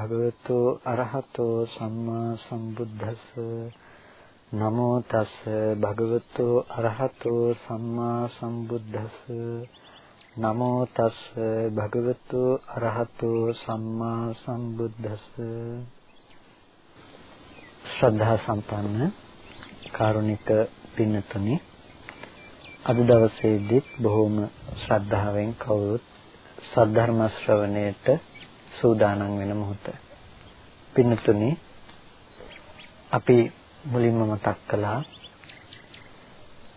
තස් භගවතු අරහතෝ සම්මා සම්බුද්දස්ස. නමෝ තස් භගවතු අරහතෝ සම්මා සම්බුද්දස්ස. නමෝ තස් භගවතු අරහතෝ සම්මා සම්බුද්දස්ස. ශ්‍රද්ධා සම්පන්න කාරුණික පින්නතුනි අද දවසේදී බොහෝම ශ්‍රද්ධාවෙන් කවුරුත් සද්ධර්ම ශ්‍රවණයට සූදානම් වෙන මොහොත. පින්නතුනි අපි මුලින්ම මතක් කළා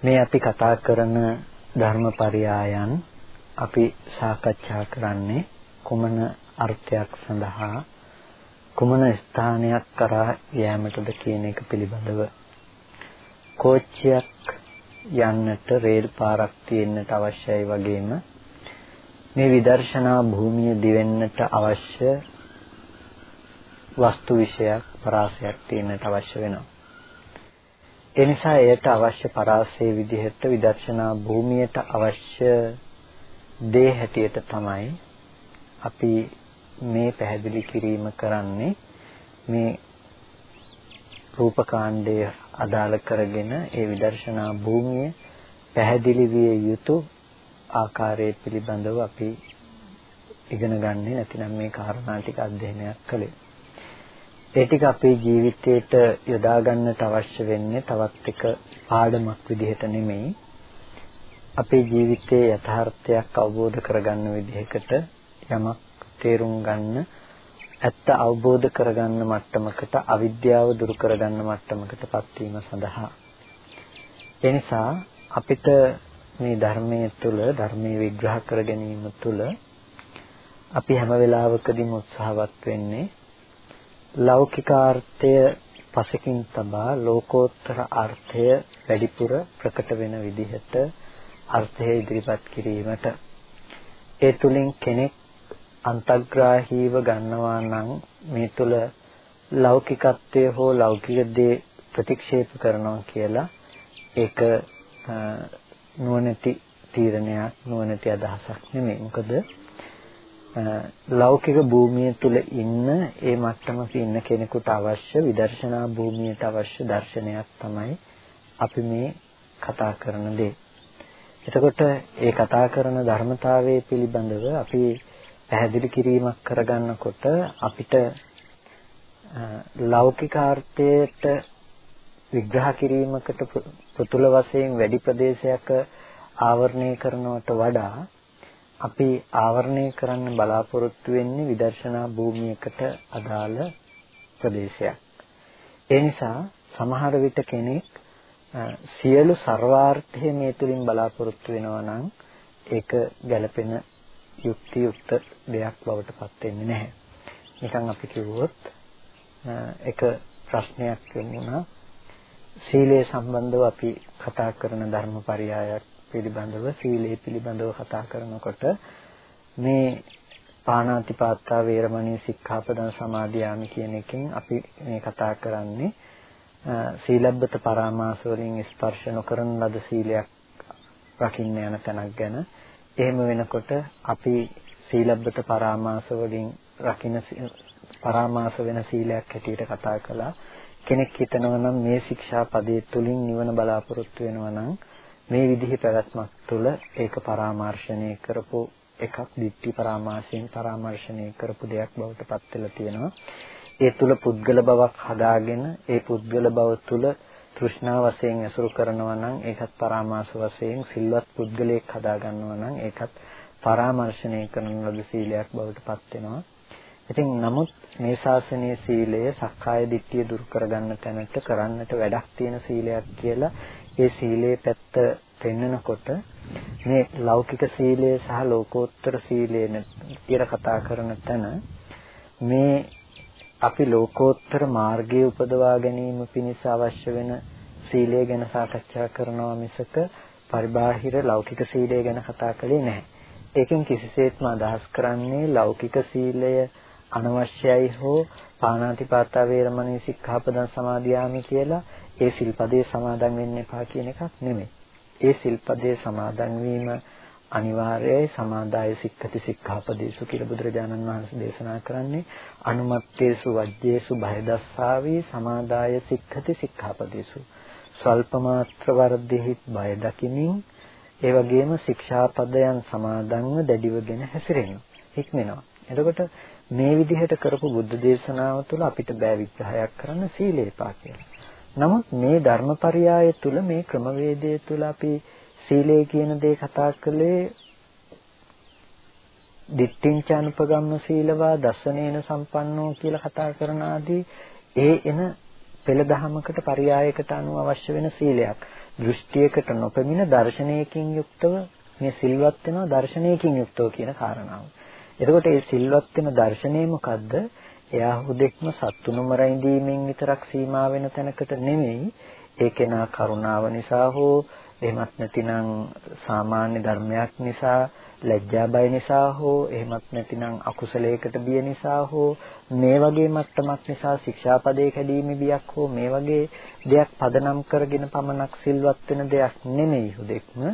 මේ අපි කතා කරන ධර්මපරයයන් අපි සාකච්ඡා කරන්නේ කුමන අර්ථයක් සඳහා කුමන ස්ථානයක් කරා යෑමටද කියන එක පිළිබඳව කෝච්චියක් යන්නට රේල් පාරක් තියෙන්නට අවශ්‍යයි වගේම මේ විදර්ශනා භූමිය දිවෙන්නට අවශ්‍ය වස්තු විෂයක් පරාසයක් තියෙන්නට අවශ්‍ය වෙනවා. ඒ නිසා එයට අවශ්‍ය පරාසයේ විදිහට විදර්ශනා භූමියට අවශ්‍ය දේ හැටියට තමයි අපි මේ පැහැදිලි කිරීම කරන්නේ මේ රූපකාණ්ඩය අදාළ කරගෙන ඒ විදර්ශනා භූමිය පැහැදිලි විය යුතු ආකාරය පිළිබඳව අපි ඉගෙන ගන්නේ නැතිනම් මේ කාරණා ටික අධ්‍යයනයක් කළේ. ඒ ටික අපේ ජීවිතයට යොදා ගන්නට අවශ්‍ය වෙන්නේ තවත් එක පාඩමක් විදිහට නෙමෙයි. අපේ ජීවිතයේ යථාර්ථයක් අවබෝධ කරගන්න විදිහකට යමක් තේරුම් ගන්න ඇත්ත අවබෝධ කරගන්න මට්ටමකට අවිද්‍යාව දුරු කරගන්න මට්ටමකටපත් වීම සඳහා එනිසා අපිට මේ ධර්මයේ තුල ධර්මයේ විග්‍රහ කර ගැනීම තුල අපි හැම වෙලාවකදීම උත්සාහවත් වෙන්නේ ලෞකිකාර්ථය පසකින් තබා ලෝකෝත්තර අර්ථය වැඩිපුර ප්‍රකට වෙන විදිහට අර්ථය ඉදිරිපත් කිරීමට. ඒ තුලින් කෙනෙක් අන්තග්‍රාහීව ගන්නවා නම් මේ තුල ලෞකිකත්වය හෝ ලෞකික දේ ප්‍රතික්ෂේප කරනවා කියලා ඒක නුවණැති තීරණයක් නුවණැති අදහසක් නෙමෙයි. මොකද ලෞකික භූමිය තුල ඉන්න ඒ මට්ටමක ඉන්න කෙනෙකුට අවශ්‍ය විදර්ශනා භූමියට අවශ්‍ය දර්ශනයක් තමයි අපි මේ කතා කරන දේ. එතකොට ඒ කතා කරන ධර්මතාවයේ පිළිබඳව අපි පැහැදිලි කිරීමක් කරගන්නකොට අපිට ලෞකිකාර්ථයට විග්‍රහ කිරීමකට පුතුල වශයෙන් වැඩි ප්‍රදේශයක ආවරණය කරනවට වඩා අපි ආවරණය කරන්න බලාපොරොත්තු වෙන්නේ විදර්ශනා භූමියකට අදාළ ප්‍රදේශයක්. ඒ නිසා සමහර විට කෙනෙක් සියලු ਸਰවාර්ථය මේ තුලින් බලාපොරොත්තු වෙනවා නම් ඒක ගැළපෙන යුක්තියුක්ත දෙයක් බවට පත් වෙන්නේ නැහැ. නිකන් අපි කිව්වොත් එක ප්‍රශ්නයක් වෙනුණා සීලය සම්බන්ධව අපි කතා කරන ධර්මපරයයක් පිළිබඳව සීලය පිළිබඳව කතා කරනකොට මේ පාණාතිපාතා වේරමණී සික්ඛාපදං සමාදියාමි කියන එකෙන් අපි මේ කතා කරන්නේ සීලබ්බත පරාමාස වලින් ස්පර්ශ නොකරන ලද සීලයක් රකින්න යන තැනක් ගැන. එහෙම වෙනකොට අපි සීලබ්බත පරාමාස වලින් රකින්න පරාමාස වෙන සීලයක් හැටියට කතා කළා. කෙනෙක් හිතනවා නම් මේ ශික්ෂා පදයේ තුලින් නිවන බලාපොරොත්තු වෙනවා නම් මේ විදිහේ පැවැත්මක් තුළ ඒක පරාමර්ශණය කරපු එකක් දිට්ඨි පරාමාසයෙන් පරාමර්ශණය කරපු දෙයක් බවට පත් වෙලා තියෙනවා. ඒ තුල පුද්ගල බවක් හදාගෙන ඒ පුද්ගල බව තුල තෘෂ්ණා වශයෙන් ඇසුරු කරනවා නම් ඒකත් පරාමාස වශයෙන් සිල්වත් පුද්ගලයෙක් හදා ගන්නවා නම් ඒකත් පරාමර්ශණය කරන ලද සීලයක් බවට පත් වෙනවා. ඉතින් නමුත් මේ ශාසනීය සීලය සක්කාය දිට්ඨිය දුරු කරගන්න තැනට කරන්නට වැඩක් තියෙන සීලයක් කියලා ඒ සීලේ පැත්ත පෙන්නකොට මේ ලෞකික සීලය සහ ලෝකෝත්තර සීලය කියලා කතා කරන තැන මේ අපි ලෝකෝත්තර මාර්ගයේ උපදවා ගැනීම පිණිස අවශ්‍ය වෙන සීලය ගැන සාකච්ඡා කරනවා මිසක පරිබාහිර ලෞකික සීලය ගැන කතා කළේ නැහැ. ඒකෙන් කිසිසේත්ම අදහස් කරන්නේ ලෞකික සීලය අනවශ්‍යයි හෝ පාණාතිපාතා වේරමණී සික්ඛාපදං සමාදියාමි කියලා ඒ සිල්පදේ සමාදන් වෙන්න එපා කියන එකක් නෙමෙයි. ඒ සිල්පදේ සමාදන් වීම අනිවාර්යයි. සමාදාය සික්ඛති සික්ඛාපදේසු කියලා බුදුරජාණන් වහන්සේ දේශනා කරන්නේ. අනුමත්තේසු වජ්ජේසු භයදස්සාවි සමාදාය සික්ඛති සික්ඛාපදේසු. ස්වල්ප මාත්‍ර වර්ධෙහි බය දකිමින් ඒ වගේම ශික්ෂාපදයන් සමාදන්ව දැඩිවගෙන හැසිරෙනවා. හික්මෙනවා. එතකොට මේ විදිහට කරපු බුද්ධ දේශනාව තුළ අපිට බෑ විග්‍රහයක් කරන්න සීලේපා කියලා. නමුත් මේ ධර්මපරියාය තුළ මේ ක්‍රමවේදය තුළ අපි සීලය කියන දේ කතා කළේ දිට්ඨිංච අනුපගම්ම සීලවා දසනේන සම්පන්නෝ කියලා කතා කරන ආදී ඒ එන පෙළ දහමකට පරියායකට අනුව අවශ්‍ය වෙන සීලයක් දෘෂ්ටියකට නොපෙමින දර්ශනයකින් යුක්තව මේ සිල්වත් වෙනවා දර්ශනයකින් යුක්තව කියන කාරණාව. එතකොට මේ සිල්වත් වෙන දර්ශනය මොකද්ද? එයා හුදෙක්ම සත්තු නොමර ඉඳීමෙන් විතරක් සීමා වෙන තැනකට නෙමෙයි ඒ කෙනා කරුණාව නිසා හෝ එහෙමත් නැතිනම් සාමාන්‍ය ධර්මයක් නිසා ලැජ්ජා බය නිසා හෝ එහෙමත් නැතිනම් අකුසලයකට බිය නිසා හෝ මේ වගේ මට්ටමක් නිසා ශික්ෂාපදේ කැඩීමේ බියක් හෝ මේ වගේ දෙයක් පදනම් කරගෙන පමණක් සිල්වත් වෙන දෙයක් නෙමෙයි හුදෙක්ම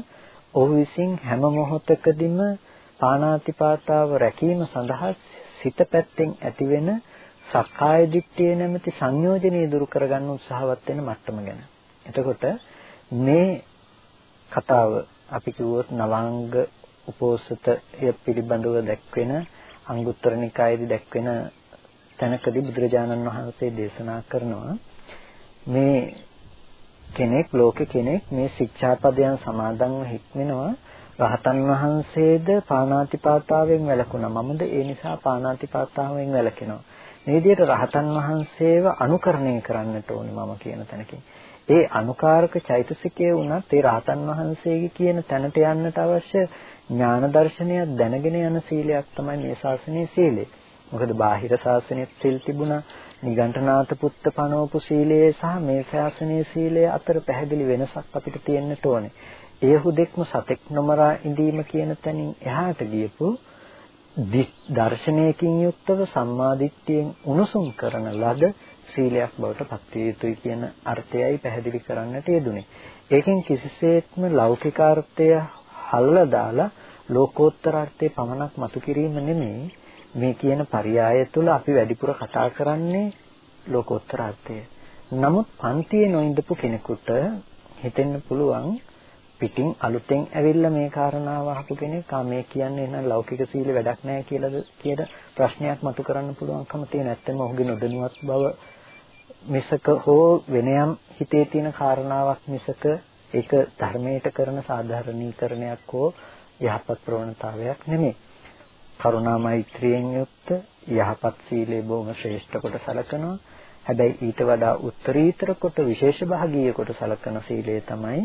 ඔහු විසින් හැම මොහොතකදීම පාණාතිපාතාව රැකීම සඳහා සිත පැත්තෙන් ඇතිවෙන සක්කාය දිට්ඨිය නැමැති සංයෝජනීය දුරු කරගන්න උත්සාහවත් වෙන මට්ටම ගැන. එතකොට මේ කතාව අපි කිව්වොත් නවාංග උපෝසතය පිළිබඳව දැක්වෙන අංගුත්තර නිකායේදී දැක්වෙන තැනකදී බුදුරජාණන් වහන්සේ දේශනා කරනවා මේ කෙනෙක් ලෝකේ කෙනෙක් මේ ශික්ෂාපදයන් සමාදන්ව හික්මෙනවා රහතන් වහන්සේද පාණාතිපාතාවෙන් වැළකුණා මමද ඒ නිසා පාණාතිපාතාවෙන් වැළකෙනවා මේ විදිහට රහතන් වහන්සේව අනුකරණය කරන්නට ඕනේ මම කියන තැනකින් ඒ අනුකාරක චෛතසිකයේ වුණත් ඒ රහතන් වහන්සේගේ කියන තැනට යන්නට අවශ්‍ය ඥාන දර්ශනයක් දැනගෙන යන සීලයක් තමයි මේ ශාසනයේ සීලය. මොකද බාහිර ශාසනයෙත් සිල් තිබුණා නිගණ්ඨනාත පුත්ත පනෝපු සීලයේ සහ මේ ශාසනයේ සීලය අතර පැහැදිලි වෙනසක් අපිට තියෙන්නට ඕනේ. ඒ හුදෙක්ම සතෙක් නොමරා ඉඳීම කියන තැනින් එහාට ගියපු දර්ශනයකින් යුක්තව සම්මාදිට්ඨියෙන් උණුසුම් කරන ලද සීලයක් බවට පත් විය යුතුයි කියන අර්ථයයි පැහැදිලි කරන්නට යෙදුනේ. ඒකෙන් කිසිසේත්ම ලෞකික අර්ථය හල්ලා දාලා ලෝකෝත්තර අර්ථය පමණක් මතු කිරීම නෙමෙයි මේ කියන පරයය තුළ අපි වැඩිපුර කතා කරන්නේ ලෝකෝත්තර අර්ථය. නමුත් පන්තියේ නොඉඳපු කෙනෙකුට හිතෙන්න පුළුවන් පිටින් අලුතෙන් ඇවිල්ලා මේ කාරණාව අහපු කෙනෙක් ආ මේ කියන්නේ එහෙනම් ලෞකික සීල වැඩක් නැහැ කියලාද කියලා ප්‍රශ්නයක් මතු කරන්න පුළුවන්කම තියෙන. ඇත්තම ඔහුගේ නොදැනුවත් බව මිසක හෝ වෙනයම් හිතේ තියෙන කාරණාවක් මිසක ඒක ධර්මයට කරන සාධාරණීකරණයක් හෝ යහපත් ප්‍රවණතාවයක් නෙමෙයි. කරුණා මෛත්‍රියෙන් යුක්ත යහපත් සීලේ බොහොම ශ්‍රේෂ්ඨ කොට සලකනවා. හැබැයි ඊට වඩා උත්තරීතර කොට විශේෂ භාගීය කොට සලකන සීලය තමයි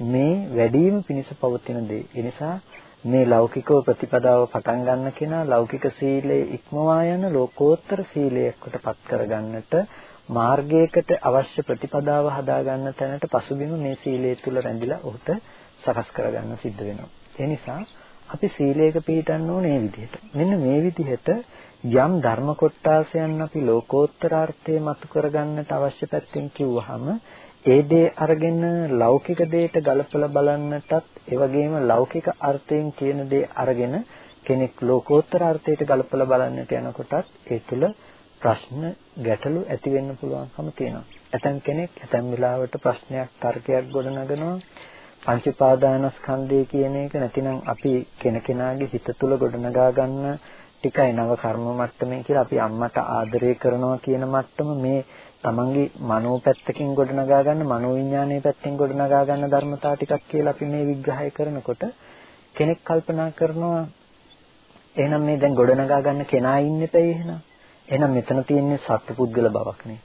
මේ වැඩිම පිණිස පවතින දේ. ඒ නිසා මේ ලෞකිකව ප්‍රතිපදාව පටන් ගන්න කෙනා ලෞකික සීලයේ ඉක්මවා යන ලෝකෝත්තර සීලයකට පත් කරගන්නට මාර්ගයකට අවශ්‍ය ප්‍රතිපදාව හදාගන්න තැනට පසුබිම මේ සීලය තුල රැඳිලා ඔහුට සකස් කරගන්න සිද්ධ වෙනවා. ඒ නිසා අපි සීලයක පිළිටන්න ඕනේ මේ විදිහට. මෙන්න මේ විදිහට යම් ධර්ම කොටාසයන් අපි ලෝකෝත්තරාර්ථයේ මතු කරගන්නට අවශ්‍ය පැත්තෙන් කිව්වහම ඒ දේ අරගෙන ලෞකික දෙයට ගලපලා බලන්නටත් ඒ වගේම ලෞකික අර්ථයෙන් කියන දේ අරගෙන කෙනෙක් ලෝකෝත්තර අර්ථයට ගලපලා බලන්නට යනකොටත් ඒ තුල ප්‍රශ්න ගැටලු ඇති වෙන්න පුළුවන්කම තියෙනවා. ඇතම් කෙනෙක් ඇතම් වෙලාවට ප්‍රශ්නයක් තර්කයක් ගොඩනගනවා පංච උපාදානස්කන්ධය කියන එක නැතිනම් අපි කෙනකෙනාගේ හිත තුළ ගොඩනගා ගන්න ටිකයි නව කර්ම මට්ටමේ කියලා අපි අම්මට ආදරය කරනවා කියන මට්ටම මේ තමන්ගේ මනෝ පැත්තකින් ගොඩනගා ගන්න මනෝ විඥානයේ පැත්තෙන් ගොඩනගා ගන්න ධර්මතා ටිකක් කියලා අපි මේ විග්‍රහය කරනකොට කෙනෙක් කල්පනා කරනවා එහෙනම් මේ දැන් ගොඩනගා ගන්න කෙනා ඉන්නේ පැයි එහෙනම්. එහෙනම් මෙතන තියෙන්නේ සත්පුද්ගල බවක් නේ.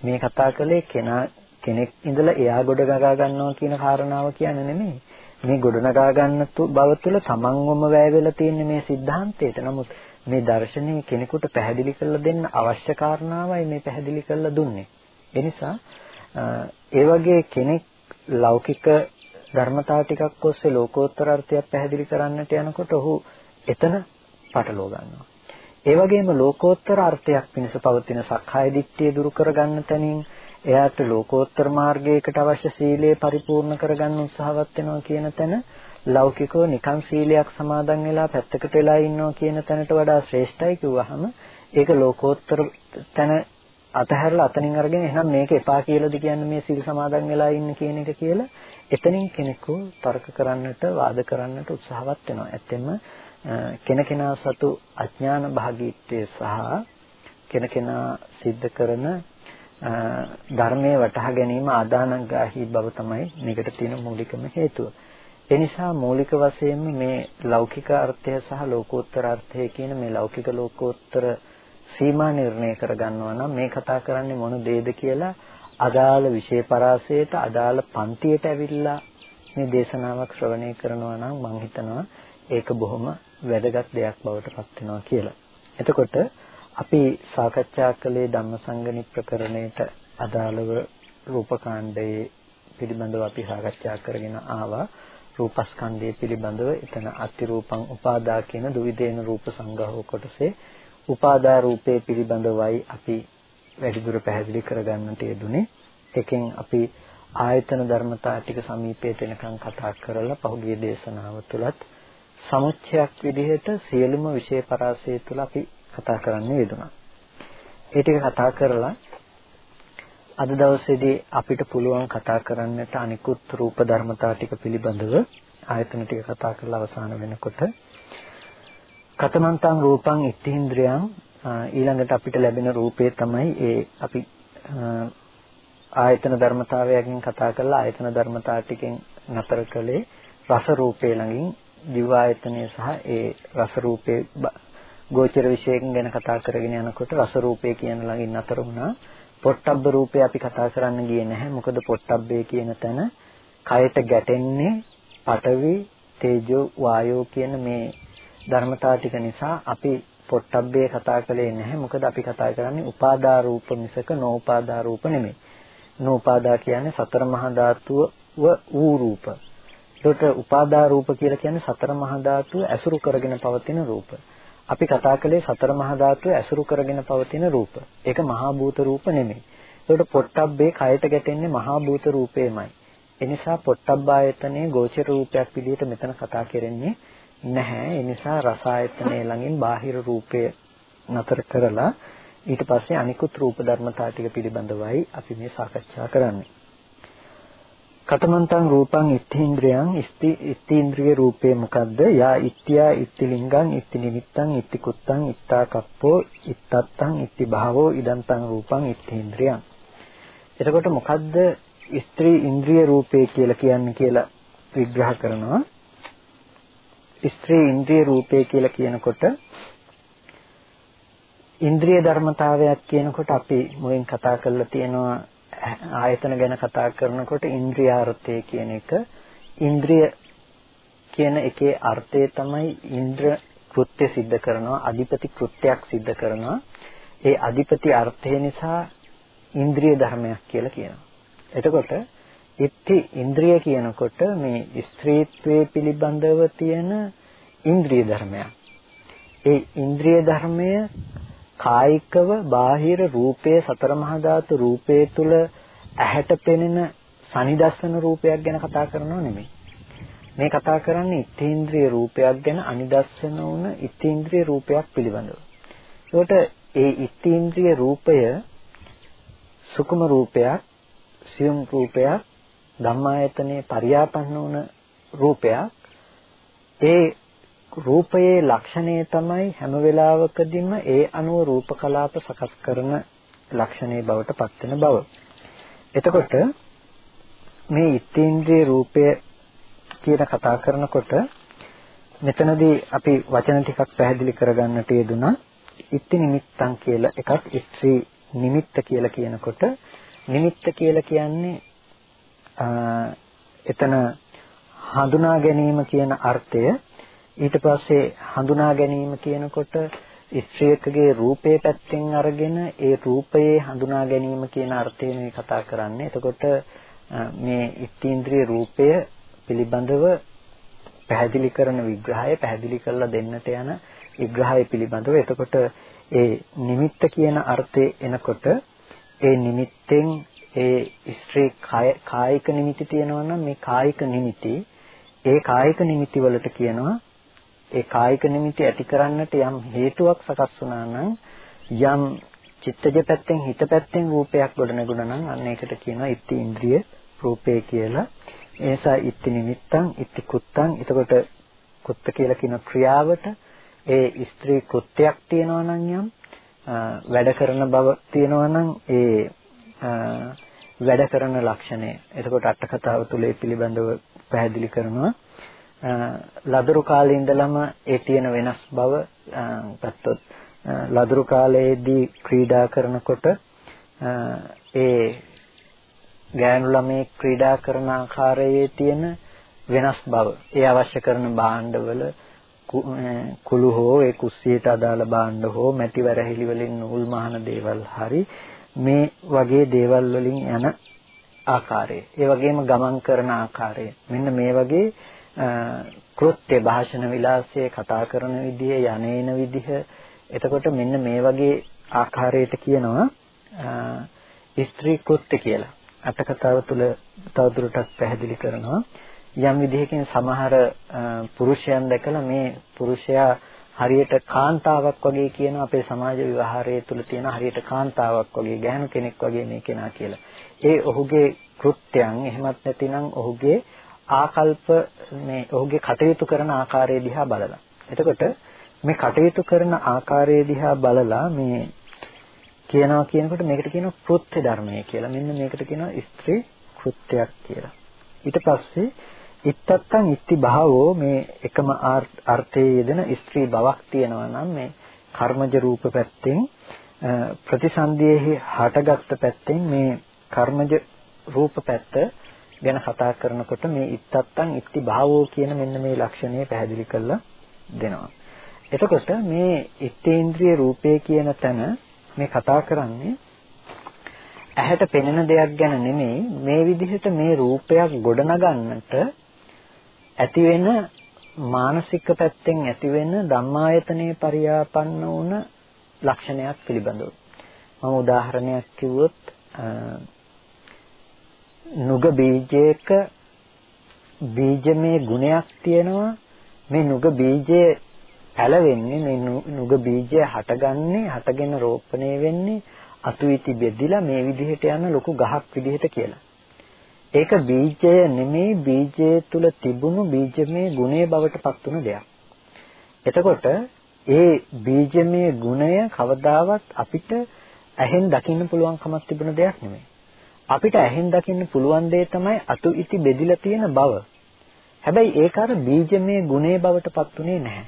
මේ කතා කළේ කෙනා කෙනෙක් ඉඳලා එයා ගොඩනගා ගන්නවා කියන කාරණාව කියන්නේ නෙමෙයි. මේ ගොඩනගා ගන්න බව තුළ තමන්වම වැය වෙලා තියෙන මේ સિદ્ધාන්තයට නමුත් මේ දර්ශනය කෙනෙකුට පැහැදිලි කරලා දෙන්න අවශ්‍ය කාරණාවයි මේ පැහැදිලි කරලා දුන්නේ. ඒ නිසා ඒ වගේ කෙනෙක් ලෞකික ධර්මතාව ටිකක් ඔස්සේ ලෝකෝත්තර අර්ථයක් පැහැදිලි කරන්නට යනකොට ඔහු එතන පටලව ගන්නවා. ඒ වගේම ලෝකෝත්තර අර්ථයක් පිණිස පවතින සක්කාය දිට්ඨිය දුරු කරගන්න තැනින් එයාට ලෝකෝත්තර මාර්ගයකට අවශ්‍ය සීලය පරිපූර්ණ කරගන්න උත්සාහවත් වෙනවා කියන තැන ලෞකිකව නිකන් සීලයක් සමාදන් වෙලා පැත්තකට වෙලා ඉන්නවා කියන තැනට වඩා ශ්‍රේෂ්ඨයි කිව්වහම ඒක ලෝකෝත්තර තැන අතහැරලා අතනින් අරගෙන එහෙනම් මේක එපා කියලාද කියන්නේ මේ සීල් සමාදන් වෙලා ඉන්න කියන එක කියලා එතනින් කෙනෙකු තර්ක කරන්නට වාද කරන්නට උත්සාහවත් වෙනවා. ඇත්තෙන්ම කෙනකෙනා සතු අඥාන භාගීත්වය සහ කෙනකෙනා සිද්ධ කරන ධර්මයේ වටහා ගැනීම ආදානග්‍රාහී බව තමයි මේකට තියෙන මූලිකම හේතුව. ඒ නිසා මූලික වශයෙන්ම මේ ලෞකික අර්ථය සහ ලෝකෝත්තර අර්ථය කියන මේ ලෞකික ලෝකෝත්තර සීමා නිර්ණය කරගන්නවා නම් මේ කතා කරන්නේ මොන දේද කියලා අදාළ විෂය පරාසයට අදාළ පන්තියට ඇවිල්ලා මේ දේශනාවක් ශ්‍රවණය කරනවා නම් මම හිතනවා ඒක බොහොම වැදගත් දෙයක් බවට පත් වෙනවා කියලා. එතකොට අපි සාකච්ඡා කළේ ධම්මසංගණි ප්‍රකරණයට අදාළව රූපකාණ්ඩයේ පිළිබඳව අපි සාකච්ඡා කරගෙන ආවා. රූපස්කන්ධය පිළිබඳව එතන අතිරූපං උපාදා කියන දුවිදේන රූප සංග්‍රහව කොටසේ උපාදා රූපේ පිළිබඳවයි අපි වැඩිදුර පැහැදිලි කරගන්නට යෙදුනේ. එකෙන් අපි ආයතන ධර්මතා ටික සමීපයට එනකන් කතා කරලා පහුගිය දේශනාව තුලත් සමුච්චයක් විදිහට සියලුම විෂය පරාසය තුල අපි කතා කරන්න යෙදුණා. ඒ ටික කතා කරලා අද දවසේදී අපිට පුළුවන් කතා කරන්නට අනිකුත් රූප ධර්මතා ටික පිළිබඳව ආයතන ටික කතා කරලා අවසන් වෙනකොට. කතමන්තං රූපං ඉත්තින්ද්‍රයන් ඊළඟට අපිට ලැබෙන රූපේ තමයි ඒ අපි ආයතන ධර්මතාවයකින් කතා කරලා ආයතන ධර්මතා ටිකෙන් නතර කළේ රස රූපේ ළඟින් ජීව ආයතනය සහ ඒ රස රූපේ ගෝචර විශේෂයෙන් ගැන කතා කරගෙන යනකොට රස රූපේ කියන ළඟින් නතර වුණා. පොට්ටබ්බ රූපේ අපි කතා කරන්න ගියේ නැහැ. මොකද පොට්ටබ්බේ කියන තැන කයට ගැටෙන්නේ පඨවි, තේජෝ, වායෝ කියන මේ ධර්මතා ටික නිසා අපි පොට්ටබ්බේ කතා කළේ නැහැ. මොකද අපි කතා කරන්නේ උපාදා රූප මිසක නෝපාදා රූප නෙමෙයි. නෝපාදා කියන්නේ සතර මහා ධාතුව වූ රූප. ඒකට උපාදා රූප කියලා කියන්නේ සතර මහා ධාතුව ඇසුරු කරගෙන පවතින රූප. අපි කතා කළේ සතර මහා ධාතුව ඇසුරු කරගෙන පවතින රූප. ඒක මහා භූත රූප නෙමෙයි. ඒකට පොට්ටබ්බේ කයට ගැටෙන්නේ මහා භූත රූපේමයි. ඒ නිසා පොට්ටබ්බායතනයේ ගෝචර රූපයක් විදිහට මෙතන කතා කරන්නේ නැහැ. ඒ නිසා රසායතනයේ ළඟින් බාහිර රූපය නතර කරලා ඊට පස්සේ අනිකුත් රූප ධර්මතා ටික පිළිබඳවයි අපි මේ සාකච්ඡා කරන්නේ. කතමන්තං රූපං ඉත්තේන්ද්‍රයන් ඉත්තේන්ද්‍රිය රූපේ මොකද්ද? යා ඉත්‍යා ඉත්තිලිංගං ඉත්ති නිමිත්තං ඉත්ති කුත්තං ඉත්තා කප්පෝ ඉත්තත්තං ඉත්ති භාවෝ ඉදන්තං රූපං ඉත්තේන්ද්‍රයන්. එතකොට මොකද්ද ස්ත්‍රී ඉන්ද්‍රිය රූපේ කියලා කියන්නේ කියලා විග්‍රහ කරනවා. ස්ත්‍රී ඉන්ද්‍රිය රූපේ කියලා කියනකොට ඉන්ද්‍රිය ධර්මතාවයක් කියනකොට අපි මුලින් කතා කරලා තියෙනවා ආයතන ගැන කතා කරනකොට ඉන්ද්‍රියාර්ථය කියන එක ඉන්ද්‍රිය කියන එකේ අර්ථය තමයි ඉන්ද්‍ර කෘත්‍ය સિદ્ધ කරනවා අධිපති කෘත්‍යයක් સિદ્ધ කරනවා ඒ අධිපති අර්ථය නිසා ඉන්ද්‍රිය ධර්මයක් කියලා කියනවා එතකොට ඉත්‍ති ඉන්ද්‍රිය කියනකොට මේ ස්ත්‍රීත්වයේ පිළිබඳව තියෙන ඉන්ද්‍රිය ධර්මයක් ඒ ඉන්ද්‍රිය ධර්මය කායිකව බාහිර රූපයේ සතර මහා ධාතු රූපයේ තුල ඇහැට පෙනෙන සනිදස්සන රූපයක් ගැන කතා කරනව නෙමෙයි. මේ කතා කරන්නේ ඉත්තේන්ද්‍රිය රූපයක් ගැන අනිදස්සන වුණ ඉත්තේන්ද්‍රිය රූපයක් පිළිබඳව. ඒකට ඒ ඉත්තේන්ද්‍රිය රූපය සුකුම රූපයක්, සියුම් රූපයක්, ධම්මායතනේ පරියාපන්න වුණ රූපයක්. ඒ රූපයේ ලක්ෂණය තමයි හැම වෙලාවකදීම ඒ අනුව රූප කලාප සකස් කරන ලක්ෂණේ බවට පත් වෙන බව. එතකොට මේ ඉත්තේන්ද්‍රිය රූපය කියන කතා කරනකොට මෙතනදී අපි වචන ටිකක් පැහැදිලි කරගන්නට යෙදුනා. ඉත්ති නිමිත්තං කියලා එකක් ස්ත්‍රී නිමිත්ත කියලා කියනකොට නිමිත්ත කියලා කියන්නේ එතන හඳුනා ගැනීම කියන අර්ථය ඊට පස්සේ හඳුනා ගැනීම කියනකොට ස්ත්‍රියකගේ රූපේ පැත්තෙන් අරගෙන ඒ රූපයේ හඳුනා ගැනීම කියන අර්ථය මේ කතා කරන්නේ. එතකොට මේ ඉත්තේන්ද්‍රිය රූපය පිළිබඳව පැහැදිලි කරන විග්‍රහය පැහැදිලි කරලා දෙන්නට යන විග්‍රහය පිළිබඳව එතකොට ඒ නිමිත්ත කියන අර්ථය එනකොට ඒ නිමිත්තෙන් ඒ ස්ත්‍රී කායික නිමිති තියෙනවා නම් මේ කායික නිමිති ඒ කායික නිමිති වලට කියනවා ඒ කායික නිමිති ඇති කරන්නට යම් හේතුවක් සකස් වුණා නම් යම් චිත්තජ පැත්තෙන් හිත පැත්තෙන් රූපයක් ගොඩනගුණා නම් අන්න ඒකට කියනවා ඉත්ති ඉන්ද්‍රිය රූපේ කියලා. ඒ නිසා ඉත්ති නිමිත්තං ඉත්ති කුත්තං එතකොට කුත්ත කියලා කියන ක්‍රියාවට ඒ ස්ත්‍රී කෘත්‍යයක් තියෙනවා නම් යම් වැඩ කරන බව තියෙනවා නම් ඒ වැඩ කරන ලක්ෂණය. එතකොට අට කතාව තුල පිළිබඳව පැහැදිලි කරනවා. ලදරු කාලේ ඉඳලම ඒ තියෙන වෙනස් බව ගත්තොත් ලදරු කාලයේදී ක්‍රීඩා කරනකොට ඒ ගෑනු ළමයි ක්‍රීඩා කරන ආකාරයේ තියෙන වෙනස් බව. ඒ අවශ්‍ය කරන භාණ්ඩවල කුළු හෝ ඒ කුස්සියට අදාළ භාණ්ඩ හෝ මැටි වැරහිලි වලින් නූල් මහන දේවල් හරි මේ වගේ දේවල් වලින් යන ආකාරය. ඒ වගේම ගමන් කරන ආකාරය. මෙන්න මේ වගේ කෘත්‍ය භාෂණ විලාසයේ කතා කරන විදිය යන්නේන විදිහ. එතකොට මෙන්න මේ වගේ ආකාරයට කියනවා ස්ත්‍රී කෘත්‍ය කියලා. අටකතාව තුළ තවදුරටත් පැහැදිලි කරනවා. යම් විදිහකින් සමහර පුරුෂයන් දැකලා මේ පුරුෂයා හරියට කාන්තාවක් වගේ කියන අපේ සමාජ විවහාරයේ තුල තියෙන හරියට කාන්තාවක් වගේ ගැහණු කෙනෙක් වගේ මේ කෙනා කියලා. ඒ ඔහුගේ කෘත්‍යයන් එහෙමත් නැතිනම් ඔහුගේ ආකල්ප මේ ඔහුගේ කටයුතු කරන ආකාරය දිහා බලලා. එතකොට මේ කටයුතු කරන ආකාරය දිහා බලලා මේ කියනවා කියනකොට මේකට කියනවා කෘත්‍ය ධර්මය කියලා. මෙන්න මේකට කියනවා ස්ත්‍රී කෘත්‍යයක් කියලා. ඊට පස්සේ ඉත්තත්තං ඉත්ති භාවෝ මේ එකම අර්ථයේ යෙදෙන ස්ත්‍රී බවක් තියෙනවා නම් මේ කර්මජ රූප පැත්තෙන් ප්‍රතිසන්දියේ හටගත්ත පැත්තෙන් මේ කර්මජ රූප පැත්ත ගැන කතා කරනකොට මේ ඉත්තත්තං ඉත්ති භාවෝ කියන මෙන්න මේ ලක්ෂණය පැහැදිලි කරලා දෙනවා. එතකොට මේ ඉත්තේන්ද්‍රිය රූපේ කියන තැන මේ කතා කරන්නේ ඇහැට පෙනෙන දෙයක් ගැන නෙමෙයි මේ විදිහට මේ රූපයක් ගොඩනගන්නට ඇති වෙන මානසික පැත්තෙන් ඇති වෙන ධම්මායතනයේ පරියාපන්න වුණ ලක්ෂණයක් පිළිබඳව. මම උදාහරණයක් කිව්වොත් නුග බීජයක බීජමේ ගුණයක් තියෙනවා මේ නුග බීජය පැලවෙන්නේ මේ නුග බීජය හටගන්නේ හටගෙන රෝපණය වෙන්නේ අතුවිති බෙදිලා මේ විදිහට යන ලොකු ගහක් විදිහට කියලා. ඒක බීජය නෙමෙයි බීජය තුල තිබුණු බීජමය ගුණයේ බවට පත් වුණු දෙයක්. එතකොට ඒ බීජමය ගුණය කවදාවත් අපිට ඇහෙන් දකින්න පුළුවන් කමක් තිබුණ දෙයක් නෙමෙයි. අපිට ඇහෙන් දකින්න පුළුවන් දේ තමයි අතු ඉති බෙදිලා තියෙන බව. හැබැයි ඒක අර බීජමය ගුණයේ බවට පත්ුනේ නැහැ.